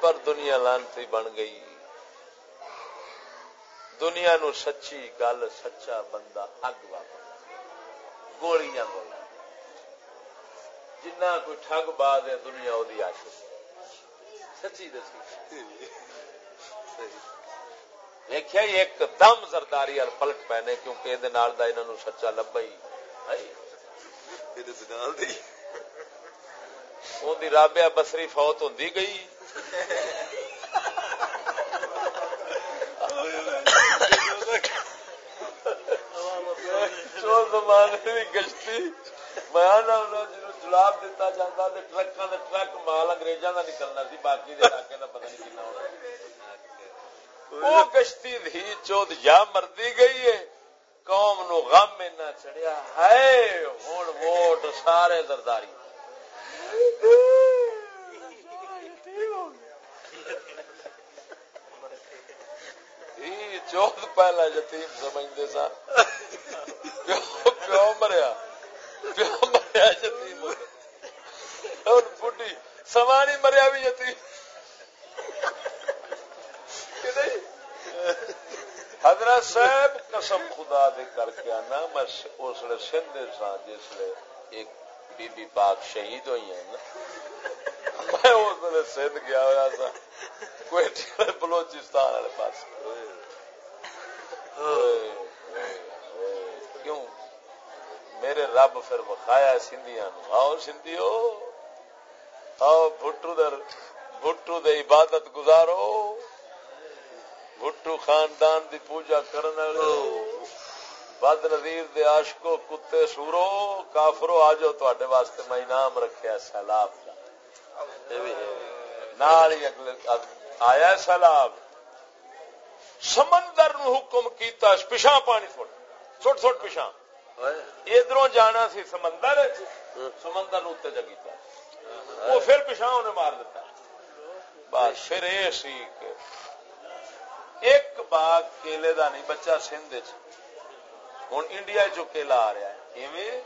پر دنیا لانتی بن گئی دنیا نو سچی گل سچا بندہ اگ واپس گولیاں بولا جنہ کوئی ٹھگ با دے دنیا وہ آش سچی دسی۔ دیکھا ایک دم زرداری اور پلٹ پینے کیونکہ یہ سچا لبا ہی رابیا بسری فوت ہوں گئی۔ گشتی۔ میں جلاب دتا جاتا ٹرکاں ٹرک مال اگریزاں کا نکلنا سی باقی علاقے کا پتہ نہیں کنا وہ گشتی دھی چوت یا مردی گئی ہے۔ قوم نو غم اینا چڑیا ہے ہوں ووٹ سارے زرداری۔ چوت پہلا یتیم سمجھتے سن۔ پیو مریا پیو مریا یتیم. بڑھی سما نہیں مریا بھی یتیم. حضرت صاحب قسم خدا دے کر کے آنا، میں اس لیے سندھ سا جس لیے ایک بی بی پاک شہید ہوئی ہیں نا۔ میں اس لیے سندھ گیا ہوا سا کوئی بلوچستان والے پاس کیوں میرے رب پھر وکھایا سندھیاں آؤ سندھیو، آؤ بھٹو در بھٹو دے عبادت گزارو۔ بھٹو خاندان دی پوجا کرنے بد نظیر دے عاشقو کتے سورو۔ کافرو آ جاؤ تے واسطے میں انعام رکھیا سیلاب کا نال ہی اگلے آیا سیلاب۔ سمندر نو حکم کیتا پچھا پانی تھوڑا۔ چھوٹ چھوٹ پچھا ادھر جانا سی سمندر سمندر نو اتنے جگیتا وہ پھر پچھا انہیں مار دیتا۔ بس پھر یہ سی کہ ایک باغ کیلے دا نہیں، بچہ سندھ ہوں انڈیا چو کیلا آ رہا ہے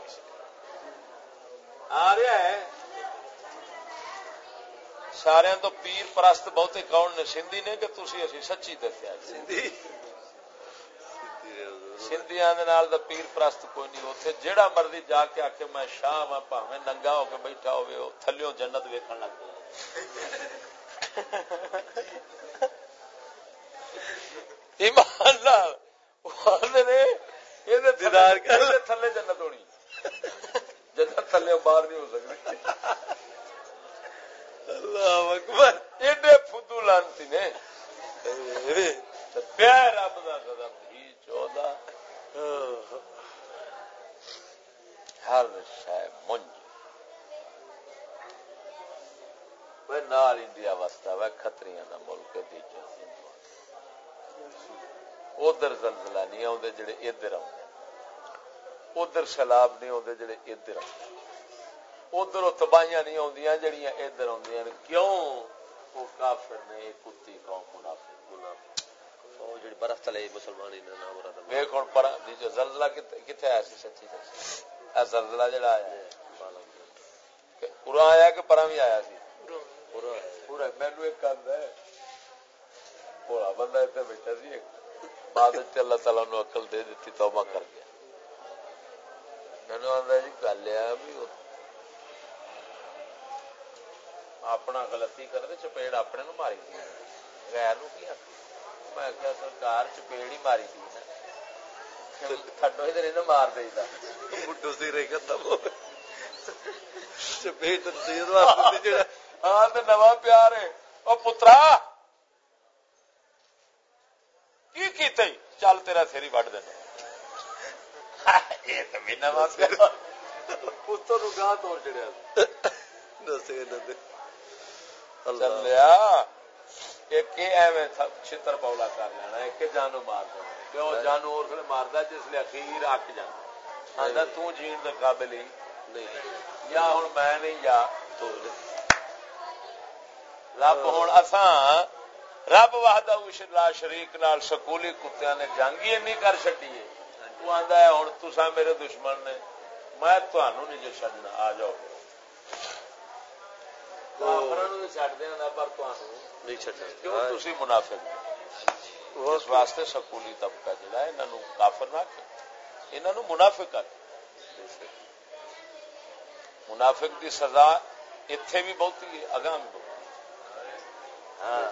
آ رہا ہے۔ سارے تو پیر پرست بہتے کون نے؟ سندھی نے کہ تھی اسی سچی دسیا۔ سندھیا پیر پرست کوئی نہیں اتنے جہاں مرضی جا کے آ کے میں شاہ وا پاوے ننگا ہو کے بیٹھا ہو تھلو جنت ویکن لگ گیا۔ تھلے جنت ہونی۔ جنت تھلے باہر نہیں ہو سکتی۔ اللہ اکبر ایڈے فدو لانتی نے۔ پیار رب کا قدم ہی چودہ۔ ہر شہ منج نال انڈیا واسطہ وے کتری کا ملک دیجا ادھر زلزلہ نہیں آتے جڑے ادھر آتے ادھر سیلاب نہیں آتے جڑے ادھر آتے ادھر تباہیاں نہیں آدی جہیا ادھر آدی کیوں؟ وہ کافر نے کتی قوم منافق منافق۔ منافع برف تلے مسلمان پر زلزلہ کتنے آیا سی سچی زلزلہ جڑا آیا پورا آیا کہ پرا بھی آیا سی پورا مینو ایک کند ہے پورا بندہ اتنے بیٹھا سی بعد اللہ تعالی نو اقل دے توبہ کر گیا جی گل ہے بھی اپنا غلطی کرتے چپیڑ اپنے نو ماری غیر نو کی میں کیا سرکار چپیڑ ہی ماری دی تھڈو ادھر انہیں مار دے بڈو سی رہی ختم چپیڑ ہاں تو نواں پیار ہے او پترا کی کیتے چل تیرا سیری وڈ دینا یہ تو بھی نواں پیار گاہ توڑ چڑیا دسے چھتر پولا کر لینا ایک جانو مار دینا کیوں جانو اور مارتا جس لیے اخیر اک جانا تین کے قابل ہی نہیں یا ہوں میں نہیں یا رب ہوں اساں رب واہدہ لا شریک نال سکولی کتیا نے جنگ ہی نہیں کر چڈی ہے وہ آدھا ہے ہوں تسا میرے دشمن نے میں تمہوں نہیں جو چڈنا آ جاؤ چڈ دیا پر نہیں کیوں تھی منافق اس واسطے سکولی طبقہ انہوں کافر نہ انہوں منافق آ منافق دی سزا اتے بھی بہت ہے اگاں بھی بہت ہاں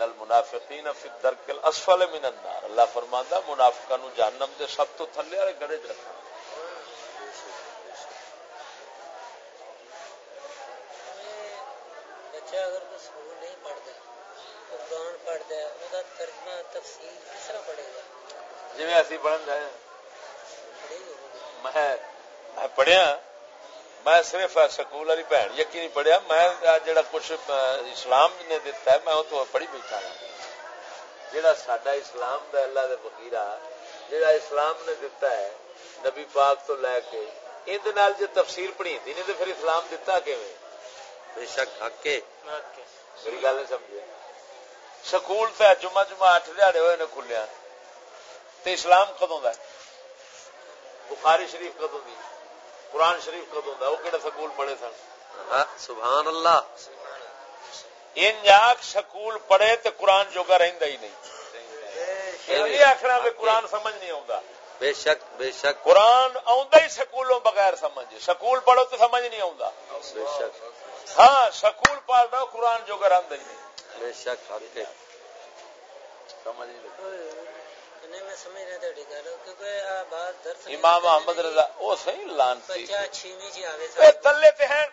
المنافقین فی الدرک الاسفل من النار اللہ فرماندا منافقاں نو جہنم دے سب تو تھلے والے گڑے وچ رکھنا بچہ اگر کوئی سکول نہیں پڑھتا قرآن پڑھتا ہے دا ترجمہ تفسیر کس طرح پڑھے گا؟ جویں اسی پڑھن جائے میں میں پڑھیا۔ میں صرف سکول والی بہن یقین نہیں پڑھیا۔ میں جڑا کچھ اسلام نے دتا ہے میں تو پڑھی بیٹھا جڑا ساڈا اسلام دا اللہ دے فقیرہ جڑا اسلام نے دتا ہے نبی پاک تو لے کے اند نال جو تفسیر پڑھی نہیں تو پھر اسلام دتا کیویں؟ بے شک حق کے میری گل نہیں سمجھے سکول تے جمعہ جمعہ اٹھ دیہڑے ہوئے نے کھلیا تے اسلام کدوں دا بخاری شریف کدوں دی قرآن شریف کدو دا وہ کہڑا سکول پڑھے سن ہاں، سبحان اللہ ان جاگ سکول پڑھے تو قرآن جوگا رہندا ہی نہیں یہ بھی قرآن سمجھ نہیں آتا بے شک بے شک۔ قرآن آندا ہی سکولوں بغیر سمجھ سکول پڑھو تو سمجھ نہیں آتا بے شک۔ ہاں سکول پڑھ رہا قرآن جوگا رہندا ہی نہیں۔ بے شک حق سمجھ نہیں امام محمد رضا وہ صحیح لانتی تلے تے ہیں۔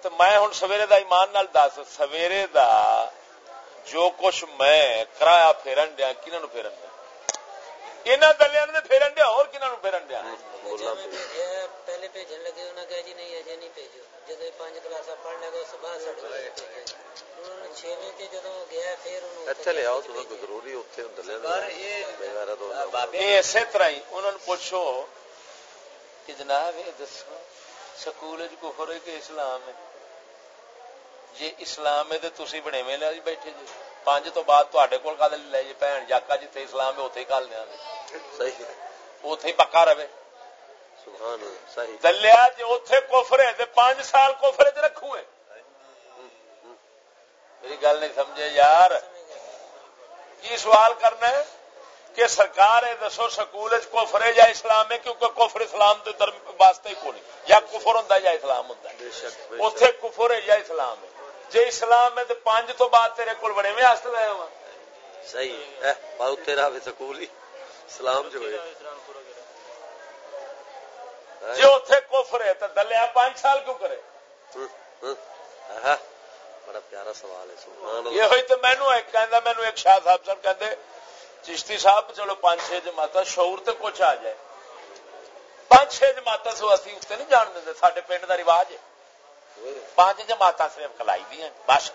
تو میں ہن سویرے دا ایمان نال دس سویرے دا جو کچھ میں کرایا پھیرن دیا کنہاں نو پھیرن دیا؟ انہاں دلیاں نے پھیرن دیا اور کنہاں نو پھیرن دیا پہلے بھیجن لگے انہاں کہا جی نہیں اجے نہیں بھیجو جدوں پانچ کلاساں پڑھ لے گا صبح ساڈے اسی طرح پوچھو کہ جناب یہ دسو سکول کفر ہے کہ اسلام ہے جی اسلام ہے تو تھی بنے میں بیٹھے جی پانچ تو بعد تے کول کل لے جی بھن جاکا جی اسلام ہے اتنے ہی کل دیا اتے ہی پکا رہے دلیا جی اتے کوفر ہے پانچ سال کوفر چ رکھو ہے میری گل نہیں سمجھے یار کی سوال کرنا ہے کہ سرکار ہے دسو سکول کوفر ہے یا اسلام ہے کیونکہ کفر اسلام کے واسطے ہی کون یا کفر ہوں یا اسلام ہوں اتے کفر ہے یا اسلام ہے جی اسلام ہے تو پانچ تو بعد تیرے کول بڑے میں ہست لے ہوا صحیح تیرا بھی سکول ہی۔ اسلام جو ہے۔ جی اتے کوفر ہے تو دلیا پانچ سال کیوں کرے؟ بڑا پیارا سوال ہے یہ ہوئی تو مینو ایک کہندا مینو ایک شاہ صاحب سن کہندے چشتی صاحب چلو پانچ چھ جماعت شعور تے کچھ آ جائے۔ پانچ چھ جماعت سو اسی اتنے نہیں جان دیں سارے پنڈ کا رواج ہے۔ پانچ جماعت صرف کلائی دیا بس۔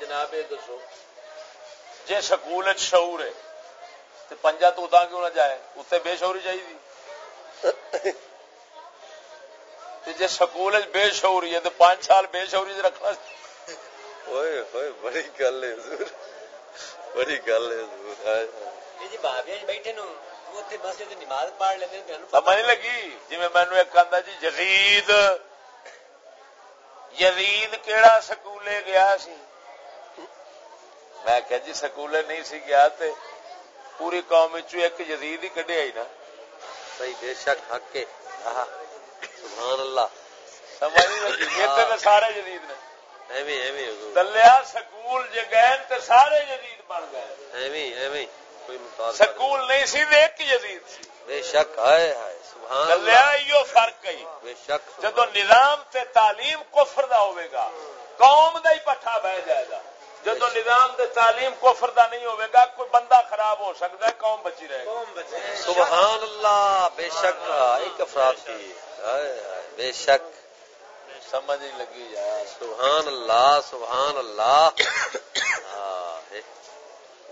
جناب یہ دسو۔ جی سکول شعور ہے تو پنجا تو ادا کیوں نہ جائے؟ اتنے بے شعوری چاہیے جی سکول بے شعوری ہے تو پانچ سال بے شعوری چ رکھنا۔ بڑی گل ہے بڑی گل ہے سمجھ لگی؟ جی مینو ایک آدھا جی جزید یزید کیڑا سکولے گیا سی؟ میں کہ جی سکولے نہیں سی گیا تے پوری قوم ایک یزید ہی کڈیا ہی نا۔ صحیح بے شک حق کے۔ سبحان اللہ۔ سمجھ سارے جدید نے۔ دلیا سکول جے گئے تے سارے جدید بن گئے۔ سکول نہیں سی ایک جدید سی۔ بے شک ایو فرق ہے. بے شک جدو نظام تے تعلیم کفر دا ہوے گا قوم دا ہی پٹھا بہ جائے گا۔ جدو نظام تے تعلیم کفر دا نہیں ہوے گا کوئی بندہ خراب ہو سکتا ہے قوم بچی رہے گا سبحان اللہ بے شک. ایک افراد کی بے شک. سمجھ نہیں لگی یار۔ سبحان اللہ سبحان اللہ. شک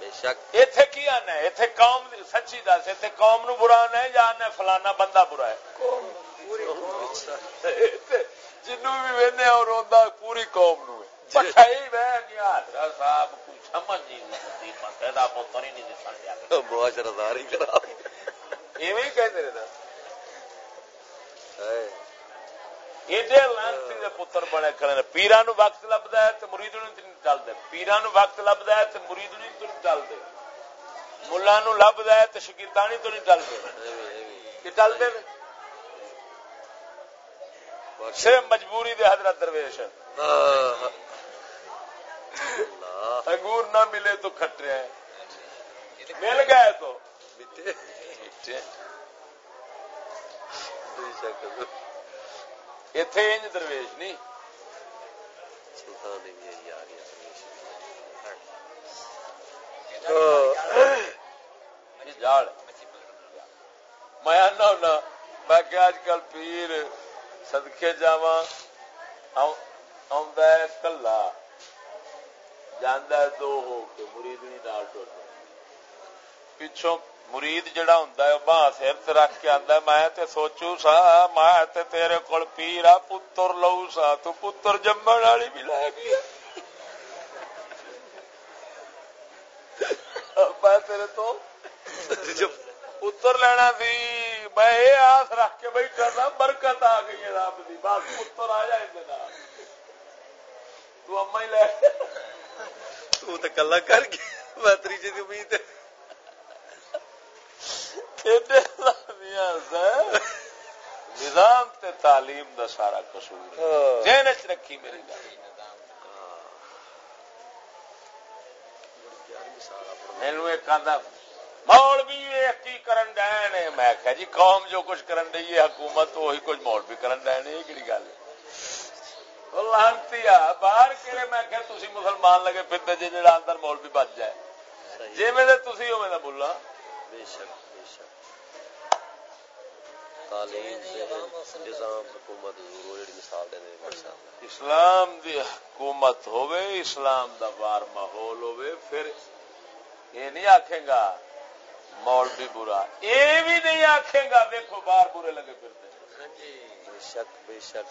ایتھے کی آنا ہے ایتھے قوم سچی دس ایتھے قوم نو برا آنا ہے یا آنا فلانا بندہ برا ہے؟ جنو بھی وہنے اور روندا پوری قوم نو بہ گیا حضرت صاحب کوئی سمجھ نہیں لگتی پتہ دا پتر ہی نہیں دسن دیا معاشرہ داری کرا ایویں ہی کہندے رہنا ایڈے لانتی دے پتر بنے کھڑے نے نو وقت لبدا ہے تے مرید نو نہیں پیران نو وقت لبدا ہے تے مرید نو نہیں چلدے ملا نو لبدا ہے تے شگردانی تو نہیں کہ چلدے صرف مجبوری دے حضرت درویش انگور نہ ملے تو کھٹے ہیں مل گئے تو اتے انج درویش نہیں میں ہونا میں کہ اج کل پیر سدکے جا کلا جانا دو ہو کے مرید نہیں ڈال ٹوٹ پچھوں مرید جڑا ہوندا ہوں باہ سر تے رکھ کے آدھا میں تے سوچو سا، میں تیرے کول پیرا پتر لو سا، تو پتر جمن والی بھی لے گی میں تیرے تو پتر لینا سی، میں یہ آس رکھ کے بیٹھا تھا برکت آ گئی ہے رب کی بس پتر آ جائے دے نال۔ تو اما ہی لے۔ تو تے کلا کر کے، میں تیجے کی امید ہے۔ نظام تے تعلیم دا سارا قصور ذہن چ رکھی میری گل۔ مینو ایک آدھا مول بھی کی کرن ڈے نے میں کہ جی قوم جو کچھ کرن ڈی ہے حکومت وہی کچھ کرن ڈے نے یہ کہڑی گل لانتی باہر کہڑے میں کہ مسلمان لگے پھرتے جی جا اندر مول بھی بچ جائے۔ جی میں تھی او میں بولا بے شک۔ اسلام دی حکومت ہوئے اسلام دا بار ماحول ہوئے پھر یہ نہیں آکھے گا مول بھی برا یہ بھی نہیں آکھے گا دیکھو باہر برے لگے پھرتے بے شک بے شک۔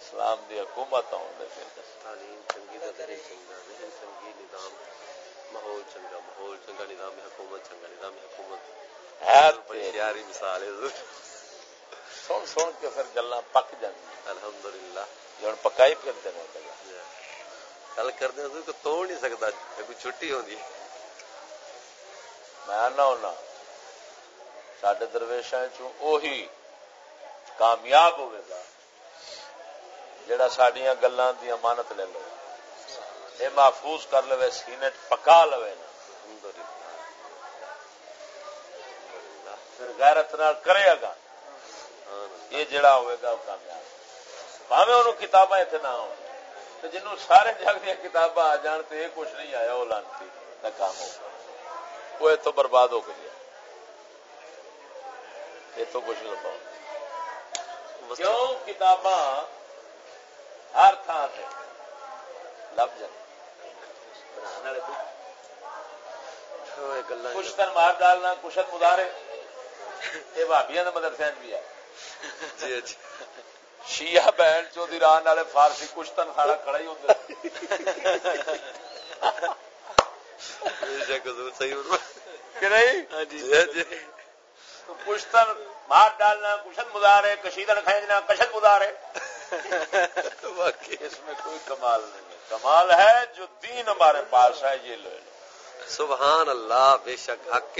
اسلام دی حکومت آؤں تعلیم چنگی دا دری چنگا چنگی نظام ماحول چنگا ماحول چنگا نظام حکومت چنگا نظام حکومت۔ مثال ہے۔ سن سن کے پھر گلا پک جاتی الحمد للہ ہوں پکائی کرتے ہیں گل کرتے تو توڑ نہیں سکتا کوئی چھٹی ہوتی میں آنا ہونا سڈے درویشا چی کامیاب ہوئے گا جڑا سڈیا دی امانت لے لو یہ محفوظ کر لو سینے پکا لو نا۔ پھر غیرت نال کرے گا۔ یہ جڑا ہوئے گا کامیاب۔ پاوے انہوں کتاباں اتنے نہ ہو تو جنوں سارے جگ دیا کتاباں آ جان تو یہ کچھ نہیں آیا وہ لانتی کا کام ہو وہ اتو برباد ہو گئی یہ تو کچھ پاؤ کیوں؟ کتاباں ہر تھان سے لب جائے کشتن مار ڈالنا کشت مدارے۔ یہ بھابیا مدرسے بھی ہے۔ شیعہ بہن چودی ران والے فارسی کشتن سارا کھڑا ہی ہوتا۔ کشتن مار ڈالنا کشیدن کھینچنا اس میں کوئی کمال نہیں ہے کمال ہے جو دین ہمارے پاس ہے یہ لو سبحان اللہ بے شک حق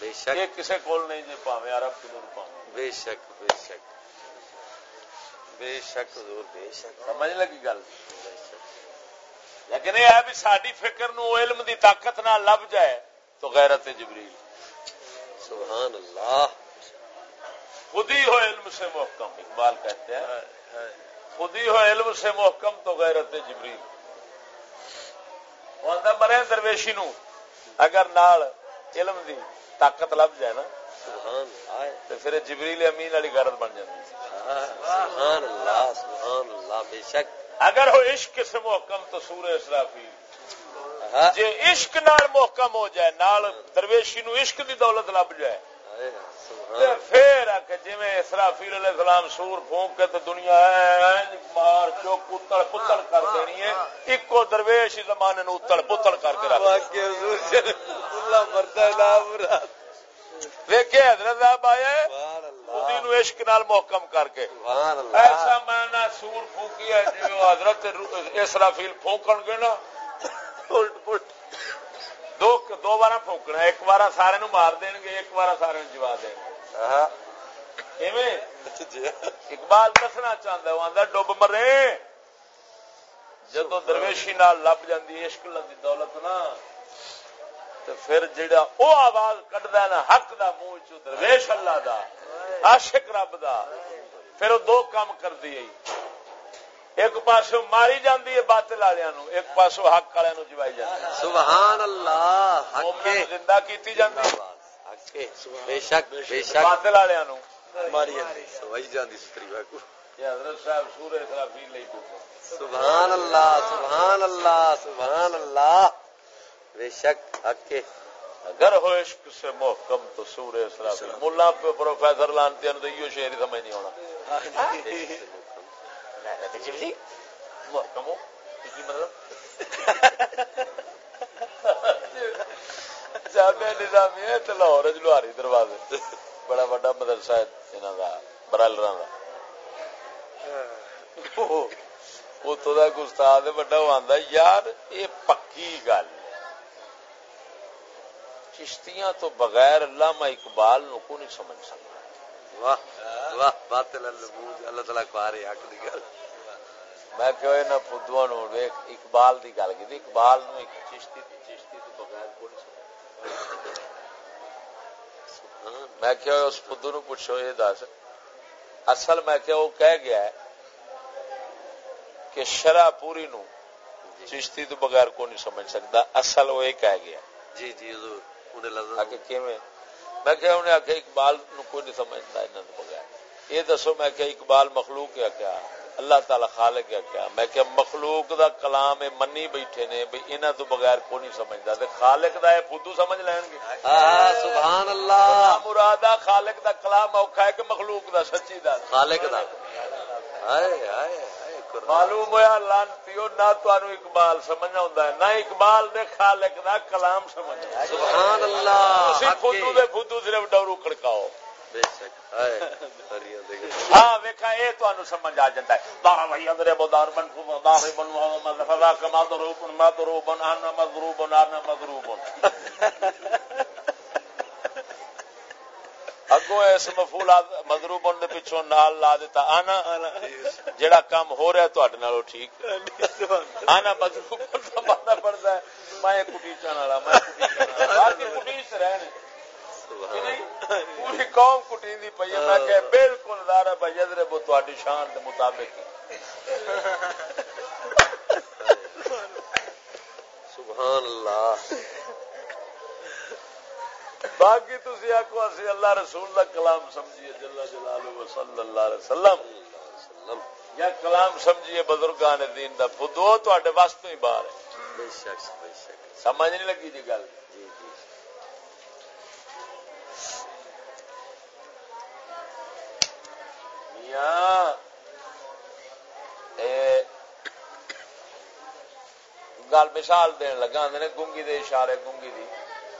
بے شک۔ کسی کول نہیں جی پاوے عرب کلو پاوے بے شک بے شک۔ بے شک حضور بے شک۔ سمجھ لگی گل؟ لیکن یہ ہے بھی ساری فکر نو علم دی طاقت نہ لب جائے تو غیرت جبریل۔ سبحان اللہ۔ خود ہی ہو علم سے محکم اقبال کہتے ہیں۔ خود ہی ہو علم سے محکم تو غیرت جبریل۔ مرے درویشی نو اگر نال علم دی طاقت لب جائے نا تو پھر جبریل امین والی غرض بن جاتی سبحان اللہ سبحان اللہ بے شک۔ اگر ہو عشق سے محکم تو سورہ اسرافیل۔ جی عشق نال محکم ہو جائے نال درویشی نو عشق دی دولت لب جائے۔ پھر جی اسرافیل علیہ السلام سور پھونک کے تو دنیا مار چوک اتل پتل کر دینی ہے۔ ایکو درویش زمانے نو اتل پتل کر کے رکھ ویکے حضرت صاحب آئے۔ خودی نو عشق نال محکم کر کے۔ ایسا میں نہ سور پھونکی ہے جی حضرت اسرافیل پھونکن گے نا۔ دو دو بار پھونکنا ایک بار سارے نو مار دین گے ایک بار سارے نو جوا گے۔ ایویں جی۔ اقبال دسنا چاہتا وہ آدھا ڈب مرے۔ جدو درویشی نال لب جاندی عشق لگی دولت نا تو پھر جڑا او آواز کٹدا نا حق دا منہ چ درویش اللہ دا عاشق رب دا پھر وہ دو کام کر دی ایک پاسو ماری جاندی ہے باطل والےاں نو ایک پاسو حق والےاں نو جوائی جاندی سبحان اللہ حق زندہ کیتی جاندی بے شک بے شک۔ باطل والےاں نو ماری جاندی سوئی جاندی ستری یہ حضرت صاحب سورہ اسرافیل لئی پوچھو سبحان اللہ سبحان اللہ سبحان اللہ۔ بے شک حق کے اگر ہو عشق سے محکم تو سورہ اسرافیل مولا پہ پروفیسر لانتے ہیں تو یہ شعر ہی سمجھ نہیں ہونا محکم کی مطلب؟ جامعہ تے لاہور دروازے۔ بڑا بڑا مدرسہ ہے انہاں دا برالراں استاد بڑا یار یہ پکی گل۔ چشتیاں تو بغیر علامہ اقبال نو کو نہیں سمجھ سکتا؟ واہ واہ باطل اللہ تعالی کو آ رہی حق دی گل۔ میں کہ نہ فدوا نو اقبال دی گل کی۔ اقبال نو ایک چشتی تے چشتی تو بغیر کو نہیں سمجھ میں کہ اس فدو نو پوچھو یہ دس۔ اصل میں کہ وہ کہہ گیا ہے کہ شرح پوری نو چشتی تو بغیر کو نہیں سمجھ سکتا۔ اصل وہ یہ کہہ گیا۔ جی جی حضور۔ میں کہ انہیں آخیا اقبال نو کوئی نہیں سمجھتا انہوں نے بغیر یہ دسو میں کہ اقبال مخلوق ہے کیا اللہ تعالی خالق ہے کیا میں کہ مخلوق دا کلام منی بیٹھے نے بھئی انہاں تو بغیر کو نہیں سمجھدا تے خالق دا ہے خود سمجھ لین گے ہاں سبحان اللہ مرادا خالق دا کلام اوکھا ہے کہ مخلوق دا سچی دا خالق دا ہائے ہائے معلوم ہوا نہ تانوں اقبال سمجھنا ہوندا ہے نہ اقبال دے خالق دا کلام سمجھنا سبحان اللہ فدو دے فدو صرف ڈورو دے ہاں ویکھا اے تانوں سمجھ آ جندا ہے۔ دا وہی اندر بودار بن کو دا بن مذفا کما ضروب ما ضروب انا مضروب انا مضروب اگوں اس مفعول مضروب دے پیچھے نال لا دیتا انا جڑا کام ہو رہا ہے تواڈے نالوں ٹھیک۔ انا مضروب دا معنی پڑدا ہے۔ میں کٹیچن والا، میں کٹیچن باقی کٹیچ رہنے۔ پوری قوم کٹی پی ہے۔ میں کہ بالکل دار بھائی ادھر وہ تاری شان کے مطابق۔ سبحان اللہ۔ باقی تھی آخو اسی اللہ رسول کا کلام سمجھیے جلا جلال صلی اللہ علیہ وسلم۔ یا کلام سمجھیے بزرگان دین دا۔ فدو تے واسطے ہی باہر ہے سمجھ نہیں لگی جی گل؟ جی جی۔ گل مثال دین لگا آدھے گونگی دے اشارے گونگی دی۔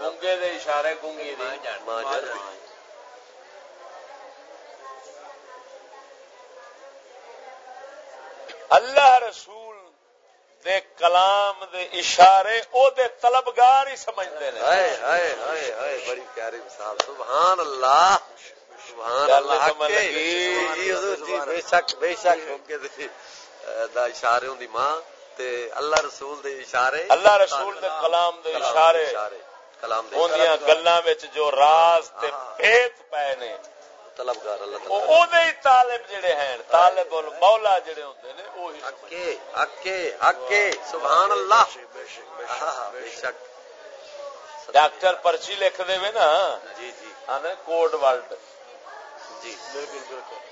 گونگے دے اشارے گونگی دی؟ اللہ رسول دے کلام دے اشارے او دے طلبگار ہی سمجھتے ہیں۔ ہائے ہائے ہائے ہائے بڑی پیاری مثال۔ سبحان اللہ۔ سبحان اللہ جی حضور جی بے شک بے شک۔ دا اشارے ہوندی ماں۔ تے اللہ رسول دے اشارے۔ اللہ رسول دے کلام دے اشارے۔ ہوندیاں گلاں وچ جو راز تے بھید پے نے۔ طلبگار اللہ او او دے طالب جڑے ہیں طالب المولا جڑے ہوندے نے او ہی حقے حقے حقے سبحان اللہ۔ بے شک ڈاکٹر پرچی لکھ دے نا۔ جی جی۔ کوڈ ورلڈ۔ جی۔ بالکل بالکل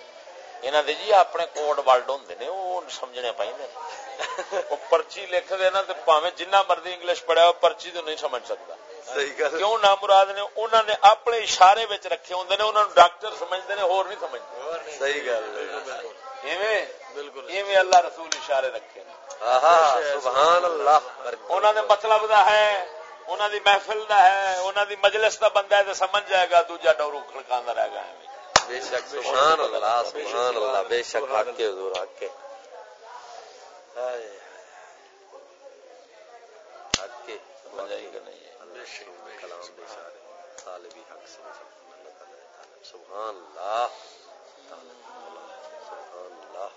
انہاں دے جی اپنے کوڈ ہوندے نے او سمجھنے پیندے او پرچی لکھ دے نا تے پاویں جنہ مرضی انگلش پڑھیا پرچی تو نہیں سمجھ گل کیوں نام مراد نے انہاں نے اپنے اشارے وچ رکھے ہوندے نے ڈاکٹر سمجھدے نے ہور نہیں سمجھدے صحیح گل ایویں بالکل ایویں اللہ رسول اشارے رکھے نے آہا سبحان اللہ انہاں دے مطلب دا ہے انہاں دی محفل دا ہے انہاں دی مجلس دا بندہ ہے تے سمجھ جائے گا دوجا ڈورو کھڑکاندا رہے گا بے شک سبحان اللہ سبحان اللہ بے شک حق کے حضور حق کے حق کے سمجھائی کہ نہیں کلام دے سارے طالبی حق سمجھ سبحان اللہ سبحان اللہ